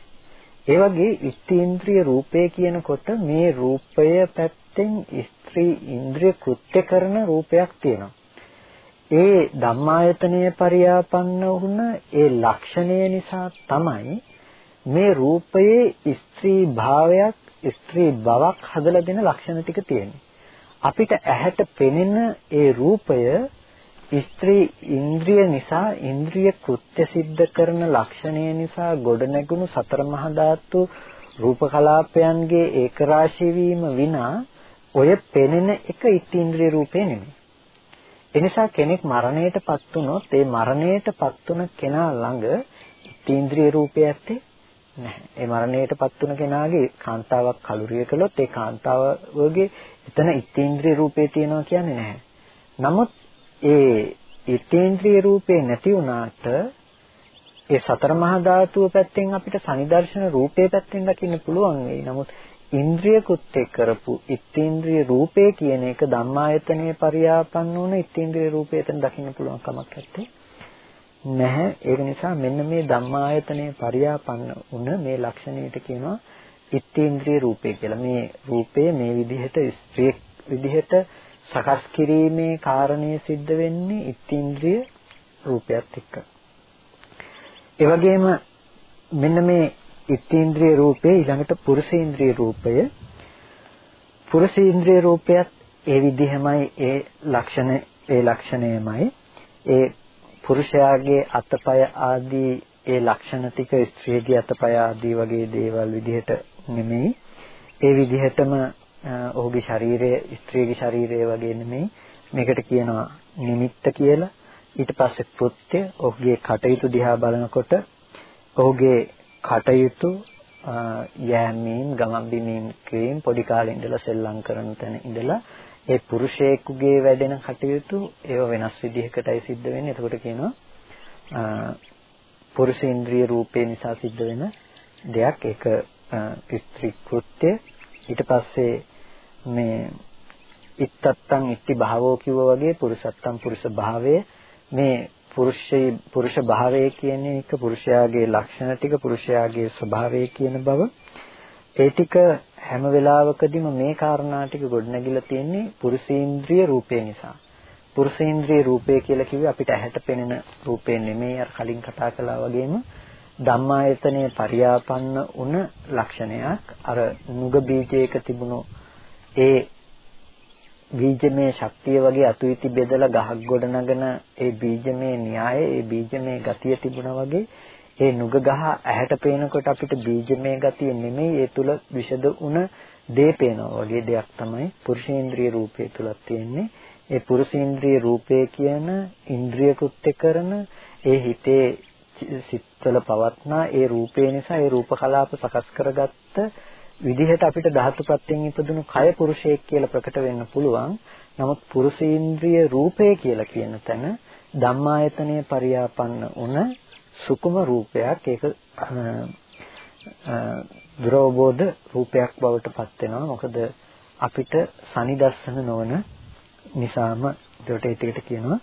ඒ වගේ ස්ත්‍රීන්ද්‍රිය රූපය කියනකොට මේ රූපය පැත්තෙන් ස්ත්‍රී ඉන්ද්‍රිය කෘත්‍ය කරන රූපයක් තියෙනවා. ඒ ධම්මායතනයේ පරියාපන්න වුණ ඒ ලක්ෂණය නිසා තමයි මේ රූපයේ ස්ත්‍රී භාවයක් ස්ත්‍රී බවක් හදලා දෙන ලක්ෂණ ටික තියෙන්නේ. අපිට ඇහැට පෙනෙන ඒ රූපය ස්ත්‍රී ඉන්ද්‍රිය නිසා ඉන්ද්‍රිය කෘත්‍ය සිද්ධ කරන ලක්ෂණය නිසා ගොඩනැගුණු සතර මහා ධාතු රූප කලාපයන්ගේ ඒකරාශී වීම විනා ඔය පෙනෙන එක ඉත්ත්‍ින්ද්‍රිය රූපේ නෙමෙයි. එනිසා කෙනෙක් මරණයටපත් වුණොත් ඒ මරණයටපත් වුණ කෙනා ළඟ ඉත්ත්‍ින්ද්‍රිය රූපය ඇත්තේ නැහැ. ඒ මරණයටපත් වුණ කෙනාගේ කාන්තාවක් කලුරිය කළොත් ඒ කාන්තාවගේ එතන ඉත්ත්‍ින්ද්‍රිය රූපේ තියෙනවා කියන්නේ නැහැ. නමුත් ඒ ඉතේන්ද්‍රිය රූපේ නැති වුණාට ඒ සතර මහා ධාතුව පැත්තෙන් අපිට සනිදර්ශන රූපේ පැත්තෙන් දකින්න පුළුවන් වෙයි. නමුත් ඉන්ද්‍රියකුත් එක් කරපු ඉත්තේන්ද්‍රිය රූපේ කියන එක ධම්මායතනයේ පරියාපන්න වුණ ඉත්තේන්ද්‍රිය රූපේ එතන දකින්න පුළුවන් කමක් නැත්තේ. නැහැ. ඒක නිසා මෙන්න මේ ධම්මායතනයේ පරියාපන්න වුණ මේ ලක්ෂණයට කියනවා ඉත්තේන්ද්‍රිය රූපේ කියලා. මේ රූපේ මේ විදිහට ස්ත්‍රී විදිහට සකස් කිරීමේ කාරණය සිද්ධ වෙන්නේ ඉත්ත්‍ින්ද්‍රිය රූපයත් එක්ක. ඒ වගේම මෙන්න මේ ඉත්ත්‍ින්ද්‍රිය රූපේ ඊළඟට පුරුෂේන්ද්‍රිය රූපය පුරුෂේන්ද්‍රිය රූපයත් ඒ විදිහමයි ඒ ලක්ෂණ ඒ ලක්ෂණයමයි ඒ පුරුෂයාගේ අතපය ආදී ඒ ලක්ෂණ ටික ස්ත්‍රියගේ අතපය ආදී වගේ දේවල් විදිහට නෙමෙයි. ඒ විදිහටම ඔහුගේ ශරීරය ස්ත්‍රියගේ ශරීරය වගේ නෙමෙයි. මේකට කියනවා නිමිත්ත කියලා. ඊට පස්සේ කෘත්‍ය ඔහුගේ කටයුතු දිහා බලනකොට ඔහුගේ කටයුතු යෑමීම් ගමන් බිමීම් කිරීම පොඩි කාලේ ඉඳලා සෙල්ලම් කරන තැන ඉඳලා ඒ පුරුෂයෙකුගේ වැඩෙන කටයුතු ඒව වෙනස් විදිහකටයි සිද්ධ වෙන්නේ. එතකොට කියනවා පුරුෂ ඉන්ද්‍රිය රූපේ නිසා සිද්ධ වෙන දෙයක්. ඒක ස්ත්‍රී කෘත්‍ය. ඊට පස්සේ මේ ඉත්තත්තං ඉtti භාවෝ කිව්වා වගේ පුරුෂත්තං පුරුෂ භාවය. මේ පුරුෂයේ පුරුෂ භාවය කියන එක පුරුෂයාගේ ලක්ෂණ ටික පුරුෂයාගේ ස්වභාවය කියන බව. ඒ ටික හැම වෙලාවකදීම මේ කාරණා ටික ගොඩනැගිලා තියෙන්නේ පුරුෂේන්ද්‍රිය රූපේ නිසා. පුරුෂේන්ද්‍රිය රූපේ කියලා කිව්වේ අපිට ඇහැට පෙනෙන රූපේ නෙමෙයි අර කලින් කතා කළා වගේම ධම්මායතනයේ පරියාපන්න වුණ ලක්ෂණයක් අර නුග බීජයක තිබුණු ඒ බීජමය ශක්තිය වගේ අතුයිති බෙදලා ගහක් ගොඩ නගන ඒ බීජමය න්‍යාය ඒ බීජමය ගතිය තිබුණා වගේ ඒ නුග ගහ ඇහැට පේනකොට අපිට බීජමය ගතිය නෙමෙයි ඒ තුල විෂද උන දේ පේනවා වගේ දෙයක් තමයි පුරුෂේන්ද්‍රිය රූපේ තුලක් තියෙන්නේ ඒ පුරුෂේන්ද්‍රිය රූපේ කියන ඉන්ද්‍රිය කෘත්‍ය කරන ඒ හිතේ සිත්වල පවත්නා ඒ රූපේ නිසා ඒ රූප කලාප සකස් කරගත්ත විදිහට අපිට ධාතු ප්‍රත්‍යයෙන් ඉපදුණු කය පුරුෂයෙක් කියලා ප්‍රකට වෙන්න පුළුවන්. නමුත් පුරුෂේන්ද්‍රිය රූපය කියලා කියන තැන ධම්මායතනයේ පරියාපන්න වුණ සුකුම රූපයක් ඒක දුරෝබෝධ රූපයක් බවට පත් වෙනවා. මොකද අපිට සනිදස්සන නොවන නිසාම ඒකට ඒ ටිකට කියනවා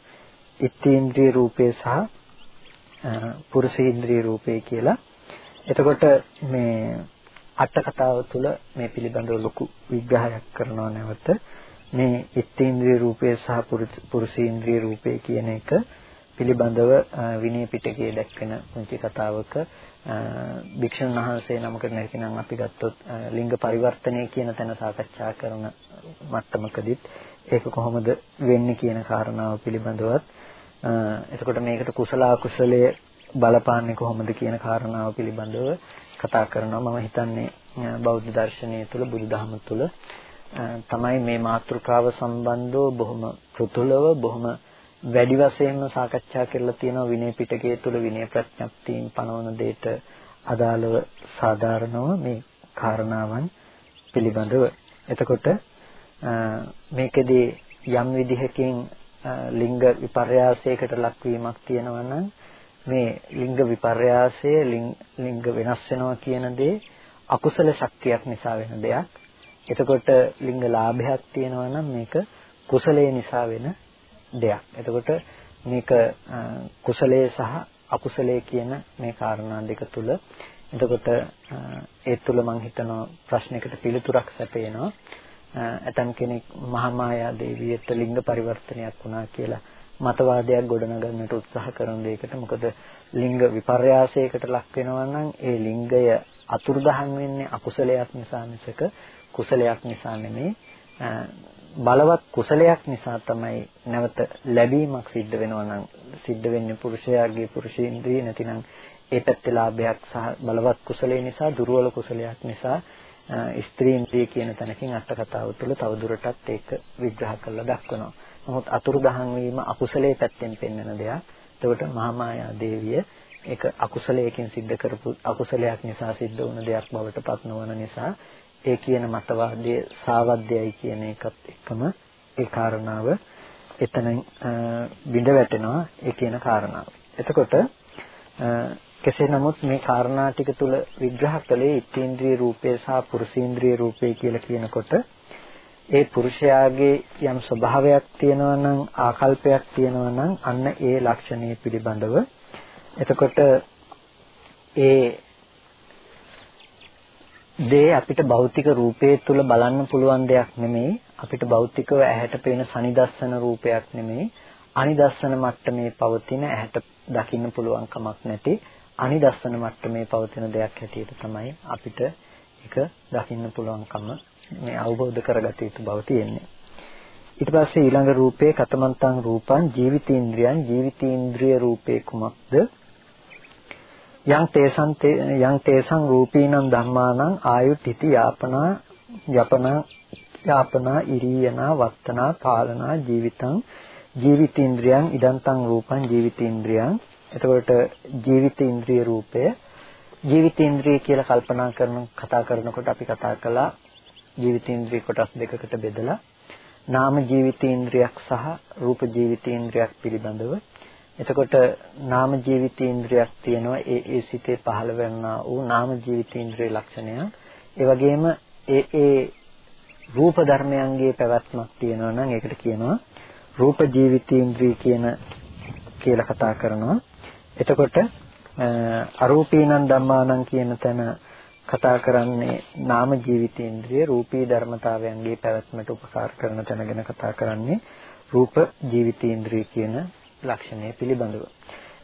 ඉත්තේන්ද්‍රිය රූපේ සහ පුරුෂේන්ද්‍රිය රූපේ කියලා. එතකොට මේ අට කතාව තුළ මේ පිළිබඳව ලොකු විග්‍රහයක් කරනවා නැවත මේ ඉත්තේන්ද්‍රිය රූපය සහ පුරුෂේන්ද්‍රිය රූපය කියන එක පිළිබඳව විනය පිටකයේ දැක්වෙන පුංචි කතාවක භික්ෂුන් වහන්සේ නමකට නැතිනම් අපි ගත්තොත් ලිංග පරිවර්තනය කියන තැන සාකච්ඡා කරන මට්ටමකදීත් ඒක කොහොමද වෙන්නේ කියන කාරණාව පිළිබඳවත් එතකොට මේකට කුසල අකුසලයේ බලපාන්නේ කොහොමද කියන කාරණාව පිළිබඳව කතා කරනවා. මම හිතන්නේ බෞද්ධ දර්ශනය තුළ බුදුදහම තුළ තමයි මේ මාතෘකාව සම්බන්ධව බොහොම පෘතුලව බොහොම වැඩි වශයෙන්ම සාකච්ඡා කරලා තියෙනවා විනය පිටකයේ තුළ විනය ප්‍රඥප්තියින් පනවන දෙයට අදාළව සාධාරණව මේ කාරණාවන් පිළිබඳව එතකොට මේකෙදී යම් විදිහකින් ලිංග විපර්යාසයකට ලක්වීමක් තියෙනවා නම් මේ ලිංග විපර්යාසය ලිංග වෙනස් වෙනවා කියන දේ අකුසල ශක්තියක් නිසා වෙන දෙයක්. එතකොට ලිංග ලාභයක් තියෙනවා නම් මේක කුසලයේ නිසා වෙන දෙයක්. එතකොට මේක කුසලයේ සහ අකුසලයේ කියන මේ කාරණා දෙක තුල එතකොට ඒ තුල මම හිතනවා ප්‍රශ්නයකට පිළිතුරක් සැපේනවා. ඇතම් කෙනෙක් මහාමායා දේවියට ලිංග පරිවර්තනයක් වුණා කියලා මතවාදයක් ගොඩනගන්නට උත්සාහ කරන දෙයකට මොකද ලිංග විපර්යාසයකට ලක් වෙනවා නම් ඒ ලිංගය අතුරුදහන් වෙන්නේ අකුසලයක් නිසා මිසක කුසලයක් නිසා නෙමෙයි බලවත් කුසලයක් නිසා තමයි නැවත ලැබීමක් සිද්ධ වෙනවා නම් සිද්ධ වෙන්නේ පුරුෂයාගේ පුරුෂේන්ද්‍රිය නැතිනම් ඒ පැත්තේ ලාභයක් සහ බලවත් කුසලයේ නිසා දුර්වල කුසලයක් නිසා ස්ත්‍රීන්ද්‍රිය කියන තැනකින් අට කතාව තුළ තවදුරටත් ඒක විග්‍රහ කරලා දක්වනවා. නමුත් අතුරුදහන් වීම අකුසලයේ පැත්තෙන් පෙන්වන දෙයක්. එතකොට මහාමායා දේවිය ඒක අකුසලයකින් සිද්ධ කරපු අකුසලයක් නිසා සිද්ධ වුණ දෙයක් බවට පත් නොවන නිසා ඒ කියන මතවාදයේ සාවද්‍යයි කියන එකත් එක්කම ඒ කාරණාව එතන බිඳ වැටෙනවා ඒ කියන කාරණාව. එතකොට කෙසේ නමුත් මේ කාරණා ටික තුල විග්‍රහ කළේ ඉත්තේන්ද්‍රිය රූපය සහ පුරුෂේන්ද්‍රිය රූපය කියලා කියනකොට ඒ පුරුෂයාගේ යම් ස්වභාවයක් තියෙනවා නම් ආකල්පයක් තියෙනවා නම් අන්න ඒ ලක්ෂණය පිළිබඳව එතකොට ඒ දේ අපිට භෞතික රූපයේ තුල බලන්න පුළුවන් දෙයක් නෙමෙයි අපිට භෞතිකව ඇහැට පේන සනිදස්සන රූපයක් නෙමෙයි අනිදස්සන මට්ටමේ පවතින ඇහැට දකින්න පුළුවන් කමක් නැති අනිදස්සන මට්ටමේ පවතින දෙයක් හැටියට තමයි අපිට ඒක දකින්න පුළුවන්කම මේ අවබෝධ කරගත යුතු බව තියෙන්නේ. ඊට පස්සේ ඊළඟ රූපේ කතමන්තං රූපං ජීවිතේන්ද්‍රයන් ජීවිතේන්ද්‍රිය රූපේ කුමක්ද? යං තේසං යං තේසං රූපීනං ධම්මානං ආයුත්‍ති යාපනා යපනා යාපනා ඉරීයනා වත්තනා පාලනා ජීවිතං ජීවිතේන්ද්‍රයන් ඉදන්තං රූපං ජීවිතේන්ද්‍රයන්. එතකොට ජීවිතේන්ද්‍රිය රූපය ජීවිතේන්ද්‍රිය කියලා කල්පනා කරන කතා කරනකොට අපි කතා කළා ජීවිතේන්ද්‍රිය කොටස් දෙකකට බෙදලා. නාම ජීවිතේන්ද්‍රයක් සහ රූප ජීවිතේන්ද්‍රයක් පිළිබඳව. එතකොට නාම ජීවිතේන්ද්‍රයක් තියෙනවා. ඒ ඒ සිතේ පහළ වෙනා වූ නාම ජීවිතේන්ද්‍රයේ ලක්ෂණය. ඒ වගේම ඒ ඒ රූප ධර්මයන්ගේ පැවැත්මක් තියෙනවා නම් ඒකට කියනවා රූප ජීවිතේන්ද්‍රිය කියන කියලා කතා කරනවා. එතකොට අරූපීනං ධම්මානං කියන තැන කතා කරන්නේ නාම ජීවිතේන්ද්‍රිය රූපී ධර්මතාවයන්ගේ පැවැත්මට උපකාර කරන තැන ගැන කතා කරන්නේ රූප ජීවිතේන්ද්‍රිය කියන ලක්ෂණය පිළිබඳව.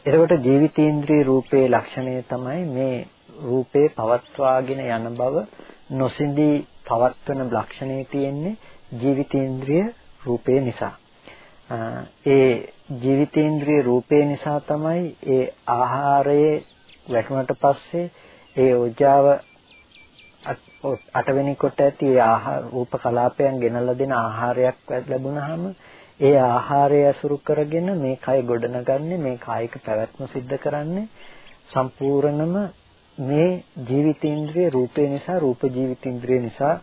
එතකොට ජීවිතේන්ද්‍රී රූපේ ලක්ෂණය තමයි මේ රූපේ පවත්වාගෙන යන බව නොසිඳී පවත්වන ලක්ෂණය තියෙන්නේ ජීවිතේන්ද්‍රිය රූපේ නිසා. ඒ ජීවිතේන්ද්‍රිය රූපේ නිසා තමයි ඒ ආහාරයේ වැටුණට පස්සේ ඒ ඕජාව අටවෙනි කොට ඇති ඒ ආහාර රූප කලාපයන් ගෙනලා දෙන ආහාරයක් ලැබුණාම ඒ ආහාරය ඇසුරු කරගෙන මේ කය ගොඩනගන්නේ මේ කායික පැවැත්ම සිද්ධ කරන්නේ සම්පූර්ණම මේ ජීවිතේන්ද්‍රයේ රූපේ නිසා රූප ජීවිතේන්ද්‍රය නිසා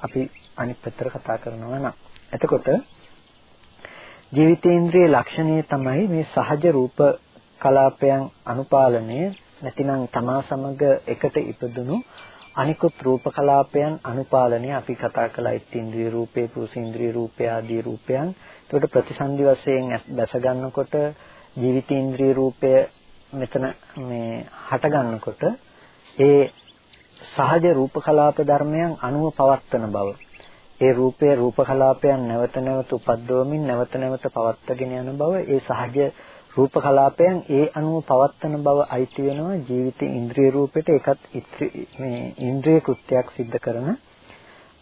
අපි අනිත් පැත්තට කතා කරනවා නම්. එතකොට ජීවිතේන්ද්‍රයේ ලක්ෂණය තමයි මේ සහජ රූප කලාපයන් අනුපාලනය නැතිනම් තමා සමග එකට ඉපදුණු අනිකුත් රූප කලාපයන් අනුපාලනය අපි කතා කළා ඉත්ත්‍ින්ද්‍රිය රූපේ පුරුෂේන්ද්‍රිය රූපය ආදී රූපයන්. ඒකට ප්‍රතිසන්දි වශයෙන් දැස ගන්නකොට ජීවිතේන්ද්‍රිය රූපය මෙතන මේ හට ගන්නකොට ඒ සහජ රූප කලාප ධර්මයන් අනුව පවත්වන බව. ඒ රූපයේ රූප කලාපයන් නැවත නැවත උපද්දවමින් නැවත නැවත පවත්වාගෙන යන බව ඒ සහජ රූප කලාපයන් ඒ අනුව පවත්වන බව අයිති වෙනවා ජීවිත ඉන්ද්‍රිය රූපෙට ඒකත් මේ ඉන්ද්‍රිය කෘත්‍යයක් සිද්ධ කරන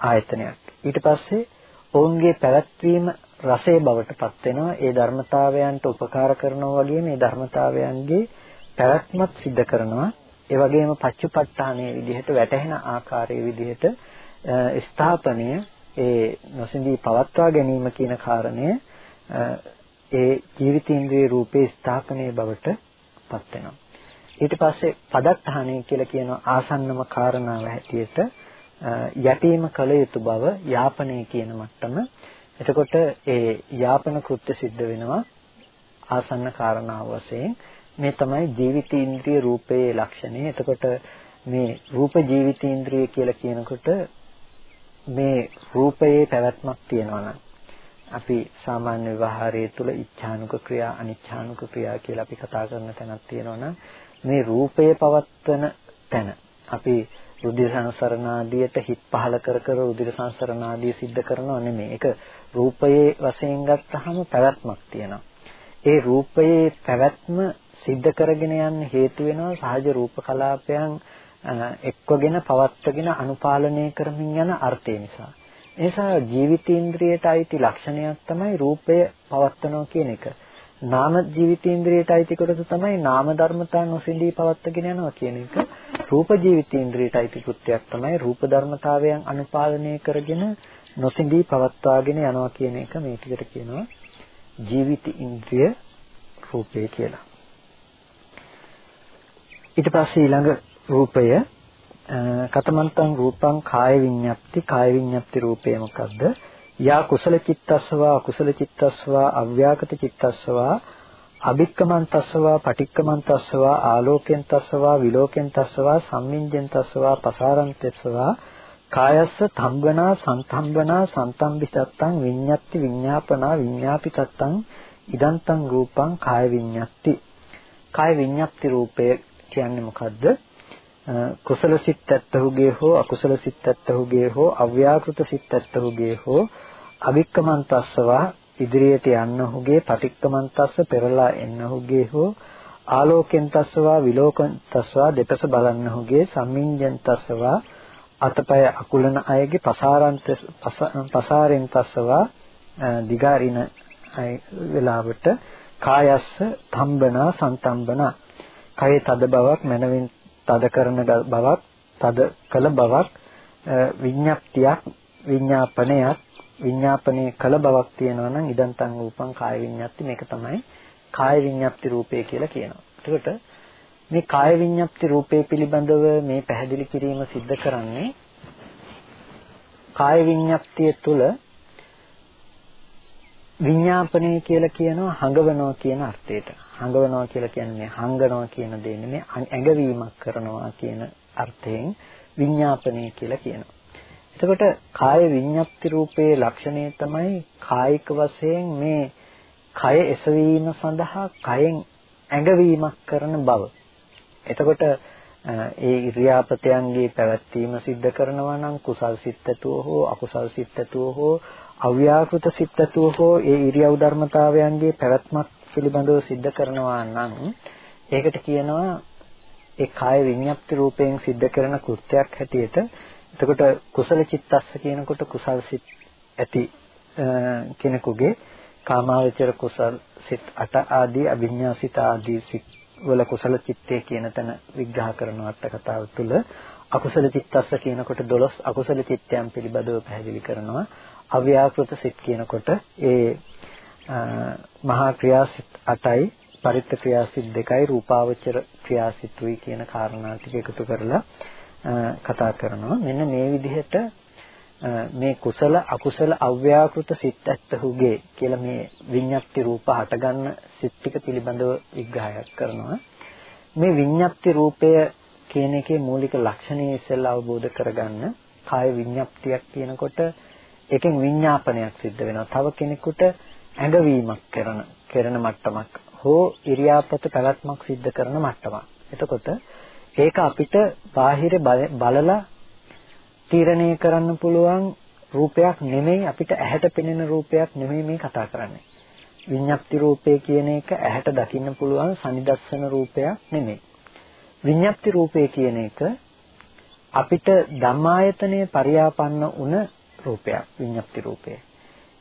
ආයතනයක්. ඊට පස්සේ ඔවුන්ගේ පැවැත්වීම රසයේ බවට පත් වෙනවා. ඒ ධර්මතාවයන්ට උපකාර කරනවා වගේ මේ ධර්මතාවයන්ගේ පැවැත්මත් සිද්ධ කරනවා. ඒ වගේම පච්චුපට්ඨානයේ විදිහට වැටහෙන ආකාරයේ විදිහට ස්ථාපනය ඒ නොසින්දී පවත්වා ගැනීම කියන කාරණය ඒ ජීවිතේන්ද්‍රයේ රූපේ ස්ථාපනයේ බවට පත් වෙනවා. ඊට පස්සේ පදත්තාණය කියලා කියන ආසන්නම කාරණාව හැටියට යැපීම කළ යුතු බව යාපනය කියන මට්ටම. එතකොට ඒ යාපන කෘත්‍ය සිද්ධ වෙනවා ආසන්න කාරණාව වශයෙන් මේ තමයි ජීවිතේන්ද්‍රිය රූපයේ ලක්ෂණය. එතකොට මේ රූප ජීවිතේන්ද්‍රිය කියලා කියනකොට මේ රූපයේ පැවැත්මක් තියෙනවා නම් අපි සාමාන්‍ය ව්‍යවහාරයේ තුල ඉච්ඡානුක ක්‍රියා අනිච්ඡානුක ක්‍රියා කියලා අපි කතා කරන තැනක් තියෙනවා මේ රූපය පවත්වන තැන අපි රුධිර සංසරණාදියට හිත් පහල කර කර රුධිර සංසරණාදිය සිද්ධ කරනව නෙමෙයි. ඒක රූපයේ වශයෙන් ගත්තාම පැවැත්මක් තියෙනවා. ඒ රූපයේ පැවැත්ම සිද්ධ කරගෙන යන්න හේතු වෙනවා සහජ රූප කලාපයන් එක්වගෙන පවත්වගෙන අනුපාලනය කරමින් යන අර්ථය නිසා. එනිසා ජීවිතේන්ද්‍රයට අයිති ලක්ෂණයක් තමයි රූපය පවත්වනවා කියන එක. නාම ජීවිතේන්ද්‍රයට අයිති කොටස තමයි නාම ධර්මතා නොසිඳී පවත්වාගෙන යනවා කියන එක. රූප ජීවිතේන්ද්‍රයට අයිති කෘත්‍යයක් තමයි රූප ධර්මතාවයන් අනුපාලනය කරගෙන නොසිඳී පවත්වාගෙන යනවා කියන එක මේ ටිකට කියනවා ජීවිත ඉන්ද්‍රිය රූපය කියලා. ඊට පස්සේ ඊළඟ රූපය කතමන්තං රූපං කාය විඤ්ඤාප්ති කාය විඤ්ඤාප්ති රූපය මොකද්ද? යා කුසල චිත්තස්සවා අකුසල චිත්තස්සවා අව්‍යාකත චිත්තස්සවා අභික්කමන්තස්සවා පටික්කමන්තස්සවා ආලෝකෙන්තස්සවා විලෝකෙන්තස්සවා සම්මින්ජෙන්තස්සවා පසාරන්තස්සවා කායස්ස තම්බනා සන්තම්බනා සන්තම්බිතත්තං විඤ්ඤාති විඤ්ඤාපනා විඤ්ඤාපිතත්තං ඉදන්තං රූපං කාය විඤ්ඤාති කාය විඤ්ඤාප්ති රූපය කියන්නේ මොකද්ද කුසල සිත් ඇත්තහුගේ හෝ අකුසල සිත් ඇත්තහුගේ හෝ අව්‍යාකෘත සිත් ඇත්තහුගේ හෝ අවික්කමන්තස්සවා ඉදිරියට යන්නහුගේ පටික්කමන්තස්ස පෙරලා එන්නහුගේ හෝ ආලෝකෙන්තස්සවා විලෝකෙන්තස්සවා දෙපස බලන්නහුගේ සම්මින්ජන්තස්සවා අතපය අකුලන අයගේ පසාරන්ත පසාරෙන්තස්සවා දිගාරින වෙලාවට කායස්ස තම්බනා සන්තම්බනා කයේ තද බවක් මනවින් තද කරන බවක් තද කළ බවක් විඤ්ඤාප්තියක් විඤ්ඤාපනයක් විඤ්ඤාපනය කළ බවක් තියෙනවා නම් ඉදන් තං රූපං කාය විඤ්ඤාති මේක තමයි කාය විඤ්ඤාප්ති රූපය කියලා කියනවා. එතකොට මේ කාය විඤ්ඤාප්ති රූපය පිළිබඳව මේ පැහැදිලි කිරීම සිද්ධ කරන්නේ කාය විඤ්ඤාප්තිය තුළ විඤ්ඤාපනය කියලා කියනවා හඟවනවා කියන අර්ථයට. හඟවනවා කියලා කියන්නේ හංගනවා කියන දේ නෙමෙයි ඇඟවීමක් කරනවා කියන අර්ථයෙන් විඤ්ඤාපනය කියලා කියනවා. එතකොට කාය විඤ්ඤාප්ති රූපයේ ලක්ෂණය තමයි කායික වශයෙන් මේ කය එසවීම සඳහා කයෙන් ඇඟවීමක් කරන බව. එතකොට ඒ ඉරියාපතයන්ගේ පැවැත්වීම සිද්ධ කරනවා නම් කුසල් සිත් ඇතුව හෝ අකුසල් සිත් ඇතුව හෝ අව්‍යාකෘත සිත් ඇතුව හෝ ඒ ඉරියව් ධර්මතාවයන්ගේ පැවැත්මක් පිළිබඳව සිද්ධ කරනවා නම් ඒකට කියනවා ඒ කාය විඤ්ඤාප්ති රූපයෙන් සිද්ධ කරන කෘත්‍යයක් හැටියට. එතකොට කුසල චිත්තස්ස කියනකොට කුසල් සිත් ඇති කෙනෙකුගේ කාමාවචර කුසල් සිත් 8 ආදී අභිඥා සිත ආදී සිත් වල කුසල චිත්තය කියන තැන විග්‍රහ කරන අට කතාව තුළ අකුසල චිත්තස්ස කියනකොට 12 අකුසල චිත්තයන් පිළිබඳව පැහැදිලි කරනවා. අව්‍යාකෘත සිත් කියනකොට ඒ මහා ක්‍රියාසිත 8යි පරිත්‍ත ක්‍රියාසිත 2යි රූපාවචර ක්‍රියාසිතුයි කියන කාරණා ටික එකතු කරලා කතා කරනවා. මෙන්න මේ විදිහට මේ කුසල අකුසල අව්‍යාකෘත සිත් ඇත්තහුගේ කියලා මේ විඤ්ඤාප්ති රූප හටගන්න සිත් ටික පිළිබඳව විග්‍රහයක් කරනවා. මේ විඤ්ඤාප්ති රූපය කියන එකේ මූලික ලක්ෂණය ඉස්සෙල්ලා අවබෝධ කරගන්න කාය විඤ්ඤාප්තියක් කියනකොට ඒකෙන් විඤ්ඤාපනයක් සිද්ධ වෙනවා. තව කෙනෙකුට ඇඟවීමක් කරන කරන මට්ටමක් හෝ ඉරියාපත පැවැත්මක් සිද්ධ කරන මට්ටමක් එතකොට ඒක අපිට බාහිර බලලා තීරණය කරන්න පුළුවන් රූපයක් නෙමෙයි අපිට ඇහැට පෙනෙන රූපයක් නෙමෙයි මේ කතා කරන්නේ. විඤ්ඤාප්ති රූපය කියන එක ඇහැට දකින්න පුළුවන් සනිදස්සන රූපයක් නෙමෙයි. විඤ්ඤාප්ති රූපය කියන එක අපිට ධම්මායතනයේ පරියාපන්න වුණ රූපයක් විඤ්ඤාප්ති රූපය.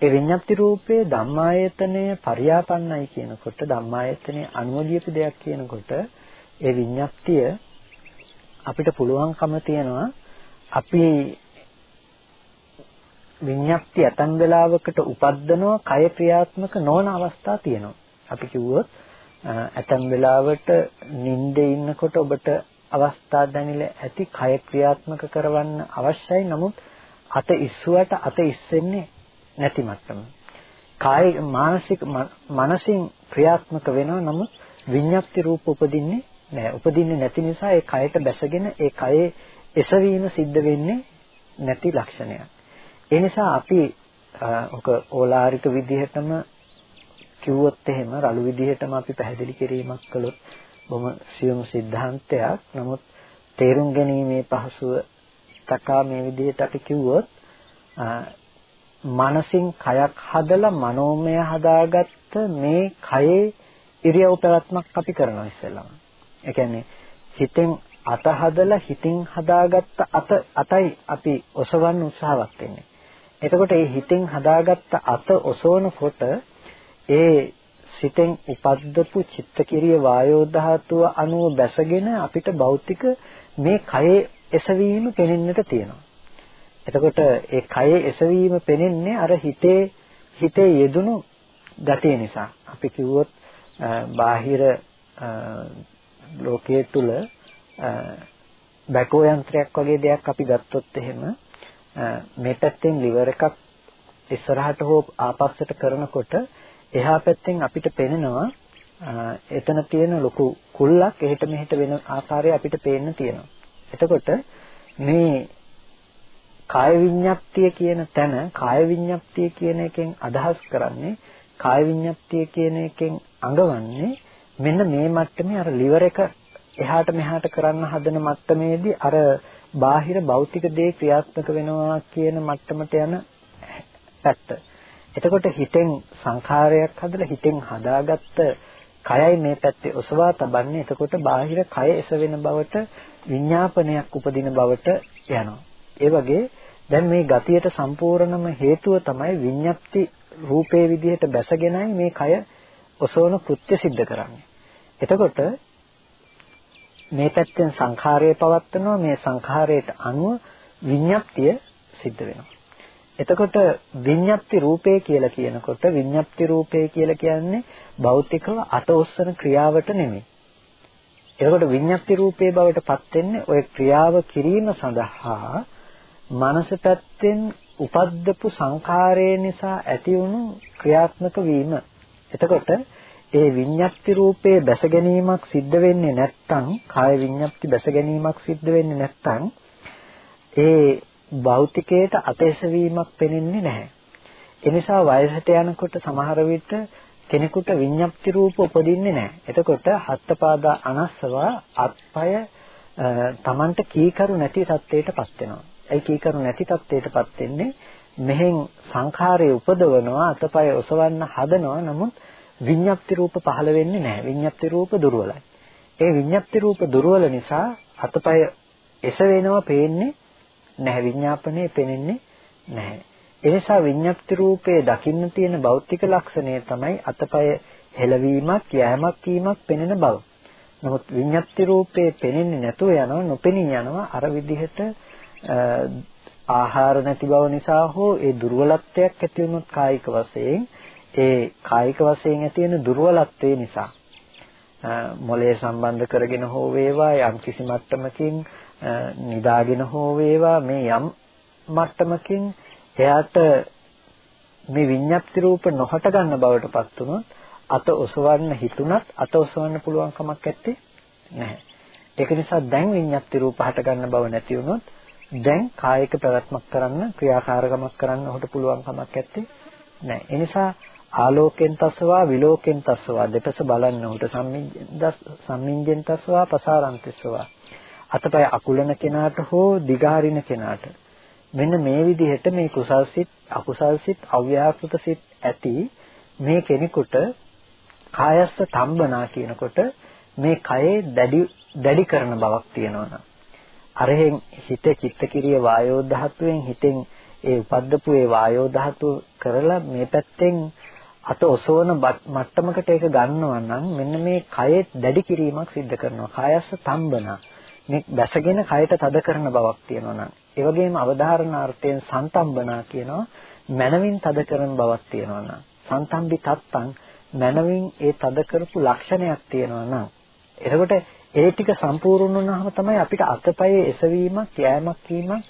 ඒ විඤ්ඤාප්ති රූපයේ ධම්මායතනය පරියාපන්නයි කියනකොට ධම්මායතනයේ අනුමෝදිත දෙයක් කියනකොට ඒ විඤ්ඤාප්තිය අපිට පුළුවන්කම තියනවා අපි විඤ්ඤාප්ති ඇතන් වෙලාවකට උපද්දනවා කය ක්‍රියාත්මක නොවන අවස්ථා තියෙනවා. අපි කිව්වොත් ඇතන් වෙලාවට නිින්දේ ඉන්නකොට ඔබට අවස්ථා දැනෙලා ඇති කය ක්‍රියාත්මක කරවන්න අවශ්‍යයි. නමුත් අත ඉස්සුවට අත ඉස්සෙන්නේ නැති මට්ටම. කාය මානසික මනසින් ක්‍රියාත්මක වෙනවා නමුත් විඤ්ඤාප්ති රූප උපදින්නේ නැහැ. උපදින්නේ නැති නිසා ඒ කයට බැසගෙන ඒ කයේ එසවීම සිද්ධ වෙන්නේ නැති ලක්ෂණයක්. ඒ නිසා අපි ඔක ඕලාරික විදිහටම කිව්වොත් එහෙම රළු විදිහටම අපි පැහැදිලි කිරීමක් කළොත් බොහොම සියුම් સિદ્ધාන්තයක්. නමුත් තේරුම් ගැනීමේ පහසුව තකා මේ විදිහට අපි කිව්වොත් මනසින් කයක් හදලා මනෝමය හදාගත්ත මේ කයේ ඉරියව් පැවැත්මක් අපි කරනවා ඉස්සෙල්ලාම. ඒ කියන්නේ හිතෙන් අත හදලා හිතින් හදාගත්ත අත අතයි අපි ඔසවන්න උත්සාහවත් වෙන්නේ. එතකොට මේ හිතෙන් හදාගත්ත අත ඔසවනකොට ඒ සිතෙන් උපද්දපු චිත්තකිරිය වායෝ ධාතුව අනුව බැසගෙන අපිට භෞතික මේ කයේ එසවීම පෙනෙන්නට තියෙනවා. එතකොට ඒ කයේ එසවීම පෙනෙන්නේ අර හිතේ හිතේ යෙදුණු ගතිය නිසා. අපි කිව්වොත් බාහිර ලෝකයේ තුල බැකෝ යන්ත්‍රයක් වගේ දෙයක් අපි ගත්තොත් එහෙම මේ පැත්තෙන් liver එකක් ඉස්සරහට හෝ ආපස්සට කරනකොට එහා පැත්තෙන් අපිට පෙනෙනවා එතන තියෙන ලොකු කුල්ලක් එහෙට මෙහෙට වෙන ආකාරය අපිට පේන්න තියෙනවා. එතකොට මේ කාය විඤ්ඤාප්තිය කියන තැන කාය විඤ්ඤාප්තිය කියන එකෙන් අදහස් කරන්නේ කාය විඤ්ඤාප්තිය කියන එකෙන් අඟවන්නේ මෙන්න මේ මට්ටමේ අර liver එක එහාට මෙහාට කරන්න හදන මට්ටමේදී අර බාහිර භෞතික දේ ක්‍රියාත්මක වෙනවා කියන මට්ටමට යන පැත්ත. එතකොට හිතෙන් සංඛාරයක් හදලා හිතෙන් හදාගත්ත කයයි මේ පැත්තේ ඔසවා තබන්නේ. එතකොට බාහිර කය එසවෙන බවට විඥාපනයක් උපදින බවට යනවා. ඒ වගේ දැන් මේ ගතියට සම්පූර්ණම හේතුව තමයි විඤ්ඤාප්ති රූපේ විදිහට බැසගෙනයි මේ කය ඔසවන කෘත්‍ය සිද්ධ කරන්නේ. එතකොට මේ පැත්තෙන් සංඛාරය පවත්නවා මේ සංඛාරයට අනුව විඤ්ඤාප්තිය සිද්ධ වෙනවා. එතකොට විඤ්ඤාප්ති රූපේ කියලා කියනකොට විඤ්ඤාප්ති රූපේ කියලා කියන්නේ භෞතිකව අතොස්සන ක්‍රියාවට නෙමෙයි. එතකොට විඤ්ඤාප්ති රූපේ බවට පත් වෙන්නේ ওই ක්‍රියාව කිරීම සඳහා මනස පැත්තෙන් උපද්දපු සංඛාරය නිසා ඇති වුණු ක්‍රියාත්මක වීම. එතකොට ඒ විඤ්ඤාප්ති රූපේ බැස ගැනීමක් සිද්ධ වෙන්නේ නැත්නම් කාය විඤ්ඤාප්ති බැස ගැනීමක් සිද්ධ වෙන්නේ නැත්නම් ඒ භෞතිකයට අතේසවීමක් පෙනෙන්නේ නැහැ. ඒ නිසා වයසට යනකොට සමහර විට කෙනෙකුට විඤ්ඤාප්ති රූප උපදින්නේ නැහැ. එතකොට හත්පාදා අනස්සවා අත්පය තමන්ට කීකරු නැති තත්ත්වයටපත් වෙනවා. ඒ කීකරු නැති තත්ත්වයටපත් වෙන්නේ මෙහෙන් සංඛාරයේ උපදවනවා අතපය ඔසවන්න හදනවා නමුත් විඤ්ඤාප්ති රූප පහළ වෙන්නේ නැහැ. විඤ්ඤාප්ති රූප දුර්වලයි. ඒ විඤ්ඤාප්ති රූප දුර්වල නිසා අතපය එස වෙනවා පේන්නේ නැහැ. විඤ්ඤාපනේ පෙනෙන්නේ නැහැ. ඒ නිසා විඤ්ඤාප්ති රූපයේ දකින්න තියෙන භෞතික ලක්ෂණය තමයි අතපය හෙලවීමක්, යෑමක් වීමක් පෙනෙන බව. නමුත් විඤ්ඤාප්ති රූපේ පෙනෙන්නේ නැතුව යනවා, නොපෙනී යනවා අර විදිහට ආහාර නැති බව නිසා හෝ ඒ දුර්වලත්වයක් ඇති වුණොත් කායික වශයෙන් ඒ කායික වශයෙන් ඇති වෙන දුර්වලත්වය නිසා මොලේ සම්බන්ධ කරගෙන හෝ වේවා යම් කිසි මට්ටමකින් නිදාගෙන හෝ වේවා මේ යම් මට්ටමකින් එයාට මේ විඤ්ඤාප්ති රූප නොහට ගන්න බවට පත් වුණොත් අත ඔසවන්න හිතුණත් අත ඔසවන්න පුළුවන් කමක් නැත්තේ නැහැ. ඒක නිසා දැන් විඤ්ඤාප්ති රූප හට ගන්න බව නැති වුණොත් දැන් කායික ප්‍රවත්මක් කරන්න ක්‍රියාකාරකමක් කරන්න ඔහුට පුළුවන් කමක් නැත්තේ නැහැ. ඒ නිසා ආලෝකෙන් තස්වා විලෝකෙන් තස්වා දෙපස බලන්න උට සම්මින්ජෙන් තස්වා පසාරන්තස්වා අතපය අකුලන කෙනාට හෝ දිගහරින කෙනාට මෙන්න මේ විදිහට මේ කුසල් සිත් අකුසල් සිත් අව්‍යාකෘත සිත් ඇති මේ කෙනෙකුට කායස්ස තම්බනා කියනකොට මේ කයේ දැඩි දැඩි කරන බවක් තියෙනවා අරහෙන් හිතේ චිත්තකිරිය වායෝ ධාතුවෙන් හිතෙන් ඒ උපද්දපු ඒ වායෝ ධාතුව කරලා මේ පැත්තෙන් අත ඔසවන මට්ටමකට ඒක ගන්නවා නම් මෙන්න මේ කයේ දැඩි කිරීමක් සිද්ධ කරනවා. කායස්ස තම්බන. මේ බැසගෙන කයට තද කරන බවක් තියෙනවා නම්. ඒ වගේම අවධාරණාර්ථයෙන් සන්තම්බනා කියනවා මනවින් තද කරන බවක් තියෙනවා නම්. සන්තම්බි තත්තං මනවින් ඒ තද කරපු ලක්ෂණයක් තියෙනවා නම්. එතකොට ඒ ටික සම්පූර්ණ වුණාම තමයි අපිට අතපයේ එසවීමක්, යෑමක් වීමක්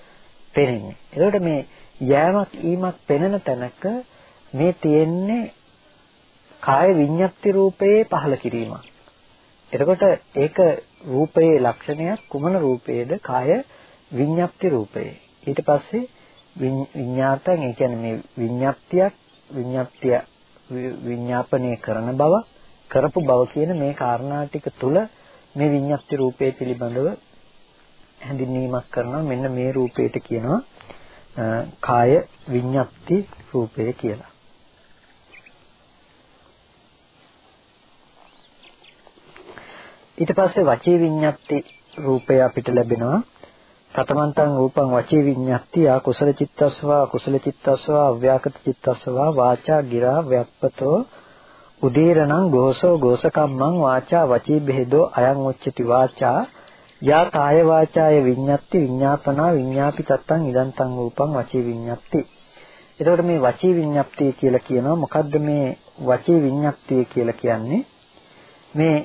පෙනෙන්නේ. එතකොට මේ යෑමක් ඊමක් පෙනෙන තැනක මේ තියෙන්නේ කාය විඤ්ඤාති රූපයේ පහළ කිරීමක්. එතකොට ඒක රූපයේ ලක්ෂණයක් කුමන රූපයේද? කාය විඤ්ඤාති රූපයේ. ඊට පස්සේ විඤ්ඤාතං ඒ කියන්නේ මේ විඤ්ඤාප්තියක් විඤ්ඤාප්තිය විඤ්ඤාපනය කරන බව කරපු බව කියන මේ කාරණා ටික තුල මේ විඤ්ඤාප්ති රූපයේ පිළිබඳව හැඳින්වීමක් කරනවා මෙන්න මේ රූපයට කියනවා කාය විඤ්ඤාප්ති රූපය කියලා. ඊට පස්සේ වචී විඤ්ඤාප්ති රූපය අපිට ලැබෙනවා. සතමන්තං රූපං වචී විඤ්ඤාප්ති ආ කුසල චිත්තස්වා අකුසල චිත්තස්වා අව්‍යාකත චිත්තස්වා වාචා ගිරා ව්‍යප්පතෝ උදීරණං ගෝසෝ ගෝසකම්මං වාචා වචී බෙහෙදෝ අයං උච්චති වාචා යා කාය වාචාය විඤ්ඤාති විඤ්ඤාපනා විඤ්ඤාපි තත්තං ඉදන්තං රූපං වචී විඤ්ඤාති. එතකොට මේ වචී විඤ්ඤාප්තිය කියලා කියනවා. මොකද්ද මේ වචී විඤ්ඤාප්තිය කියලා කියන්නේ? මේ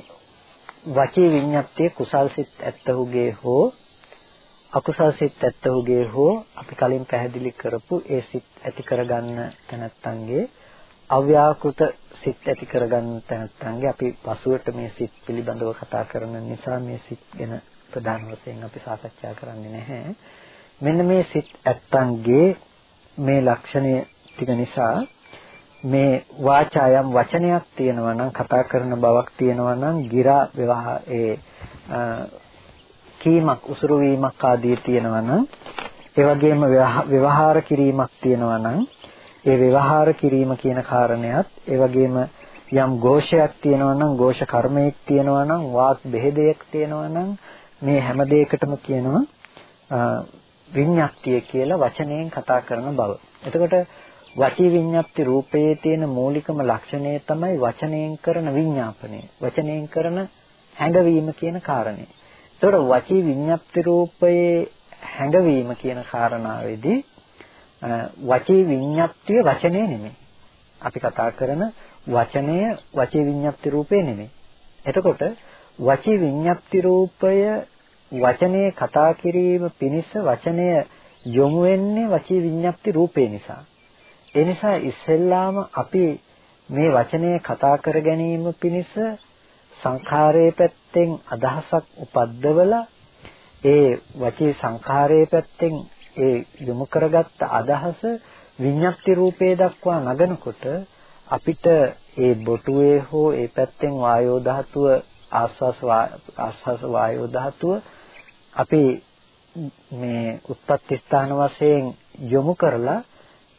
වචී විඤ්ඤාප්තිය කුසල් සිත් ඇත්තහුගේ හෝ අකුසල් සිත් ඇත්තහුගේ හෝ අපි කලින් පැහැදිලි කරපු ඒ සිත් ඇති කරගන්න තැනැත්තන්ගේ අව්‍යාකෘත සිත් ඇති කරගන්න තැනැත්තන්ගේ අපි පසුවට මේ සිත් පිළිබඳව කතා කරන නිසා මේ සිත් ගැන ප්‍රධාන වශයෙන් අපි සාකච්ඡා කරන්නේ නැහැ. මෙන්න මේ සිත් ඇත්තන්ගේ මේ ලක්ෂණය ටික නිසා මේ වාචායම් වචනයක් තියෙනවා නම් කතා කරන බවක් තියෙනවා නම් ගිරා විවාහ ඒ කීමක් උසුරු වීමක් ආදී තියෙනවා නම් ඒ වගේම ව්‍යවහාර කිරීමක් තියෙනවා නම් ඒ ව්‍යවහාර කිරීම කියන කාරණයත් ඒ වගේම යම් ഘോഷයක් තියෙනවා නම් ഘോഷ කර්මයක් තියෙනවා නම් වාක් බෙහෙදයක් තියෙනවා නම් මේ හැම දෙයකටම කියනවා විඤ්ඤාප්තිය කියලා වචනයෙන් කතා කරන බව. එතකොට වචී විඤ්ඤාප්ති රූපයේ තියෙන මූලිකම ලක්ෂණය තමයි වචනයෙන් කරන විඤ්ඤාපනය. වචනයෙන් කරන හැඟවීම කියන කාරණේ. ඒතකොට වචී විඤ්ඤාප්ති රූපයේ හැඟවීම කියන කාරණාවේදී වචී විඤ්ඤාප්තිය වචනේ නෙමෙයි. අපි කතා කරන වචනය වචී විඤ්ඤාප්ති රූපේ නෙමෙයි. එතකොට වචී විඤ්ඤාප්ති රූපය වචනේ කතා කිරීම පිණිස වචනය යොමු වෙන්නේ වචී විඤ්ඤාප්ති රූපේ නිසා. ඒ නිසා ඉස්සෙල්ලාම අපි මේ වචනේ කතා කර ගැනීම පිණිස සංඛාරයේ පැත්තෙන් අදහසක් උපද්දවලා ඒ වචී සංඛාරයේ පැත්තෙන් ඒ යොමු කරගත්ත අදහස විඤ්ඤාප්ති රූපේ දක්වා නගනකොට අපිට ඒ බොටුවේ හෝ ඒ පැත්තෙන් වායෝ ධාතුව ආස්වාස ආස්වාස වායෝ ධාතුව අපි මේ උත්පත්ති ස්ථාන වශයෙන් යොමු කරලා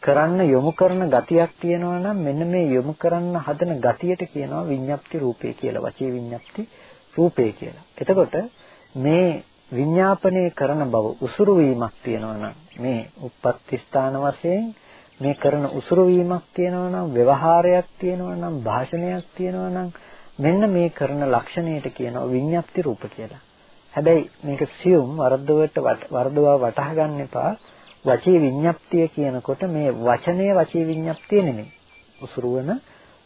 කරන්න යොමු කරන ගතියක් තියෙනවා නම් මෙන්න මේ යොමු කරන්න හදන ගතියට කියනවා විඤ්ඤාප්ති රූපේ කියලා වචී විඤ්ඤාප්ති රූපේ කියලා. එතකොට මේ විඥාපනය කරන බව උසුරු වීමක් තියෙනවා නම් මේ උප්පත්ති ස්ථාන වශයෙන් මේ කරන උසුරු වීමක් තියෙනවා නම් ව්‍යවහාරයක් තියෙනවා නම් භාෂණයක් තියෙනවා නම් මෙන්න මේ කරන ලක්ෂණයට කියනවා විඤ්ඤාප්ති රූප කියලා. හැබැයි මේක සියුම් වරද්දවට වරදවා වටහා ගන්න එපා. වචී විඤ්ඤාප්තිය කියනකොට මේ වචනය වචී විඤ්ඤාප්තිය නෙමෙයි. උසුරු වන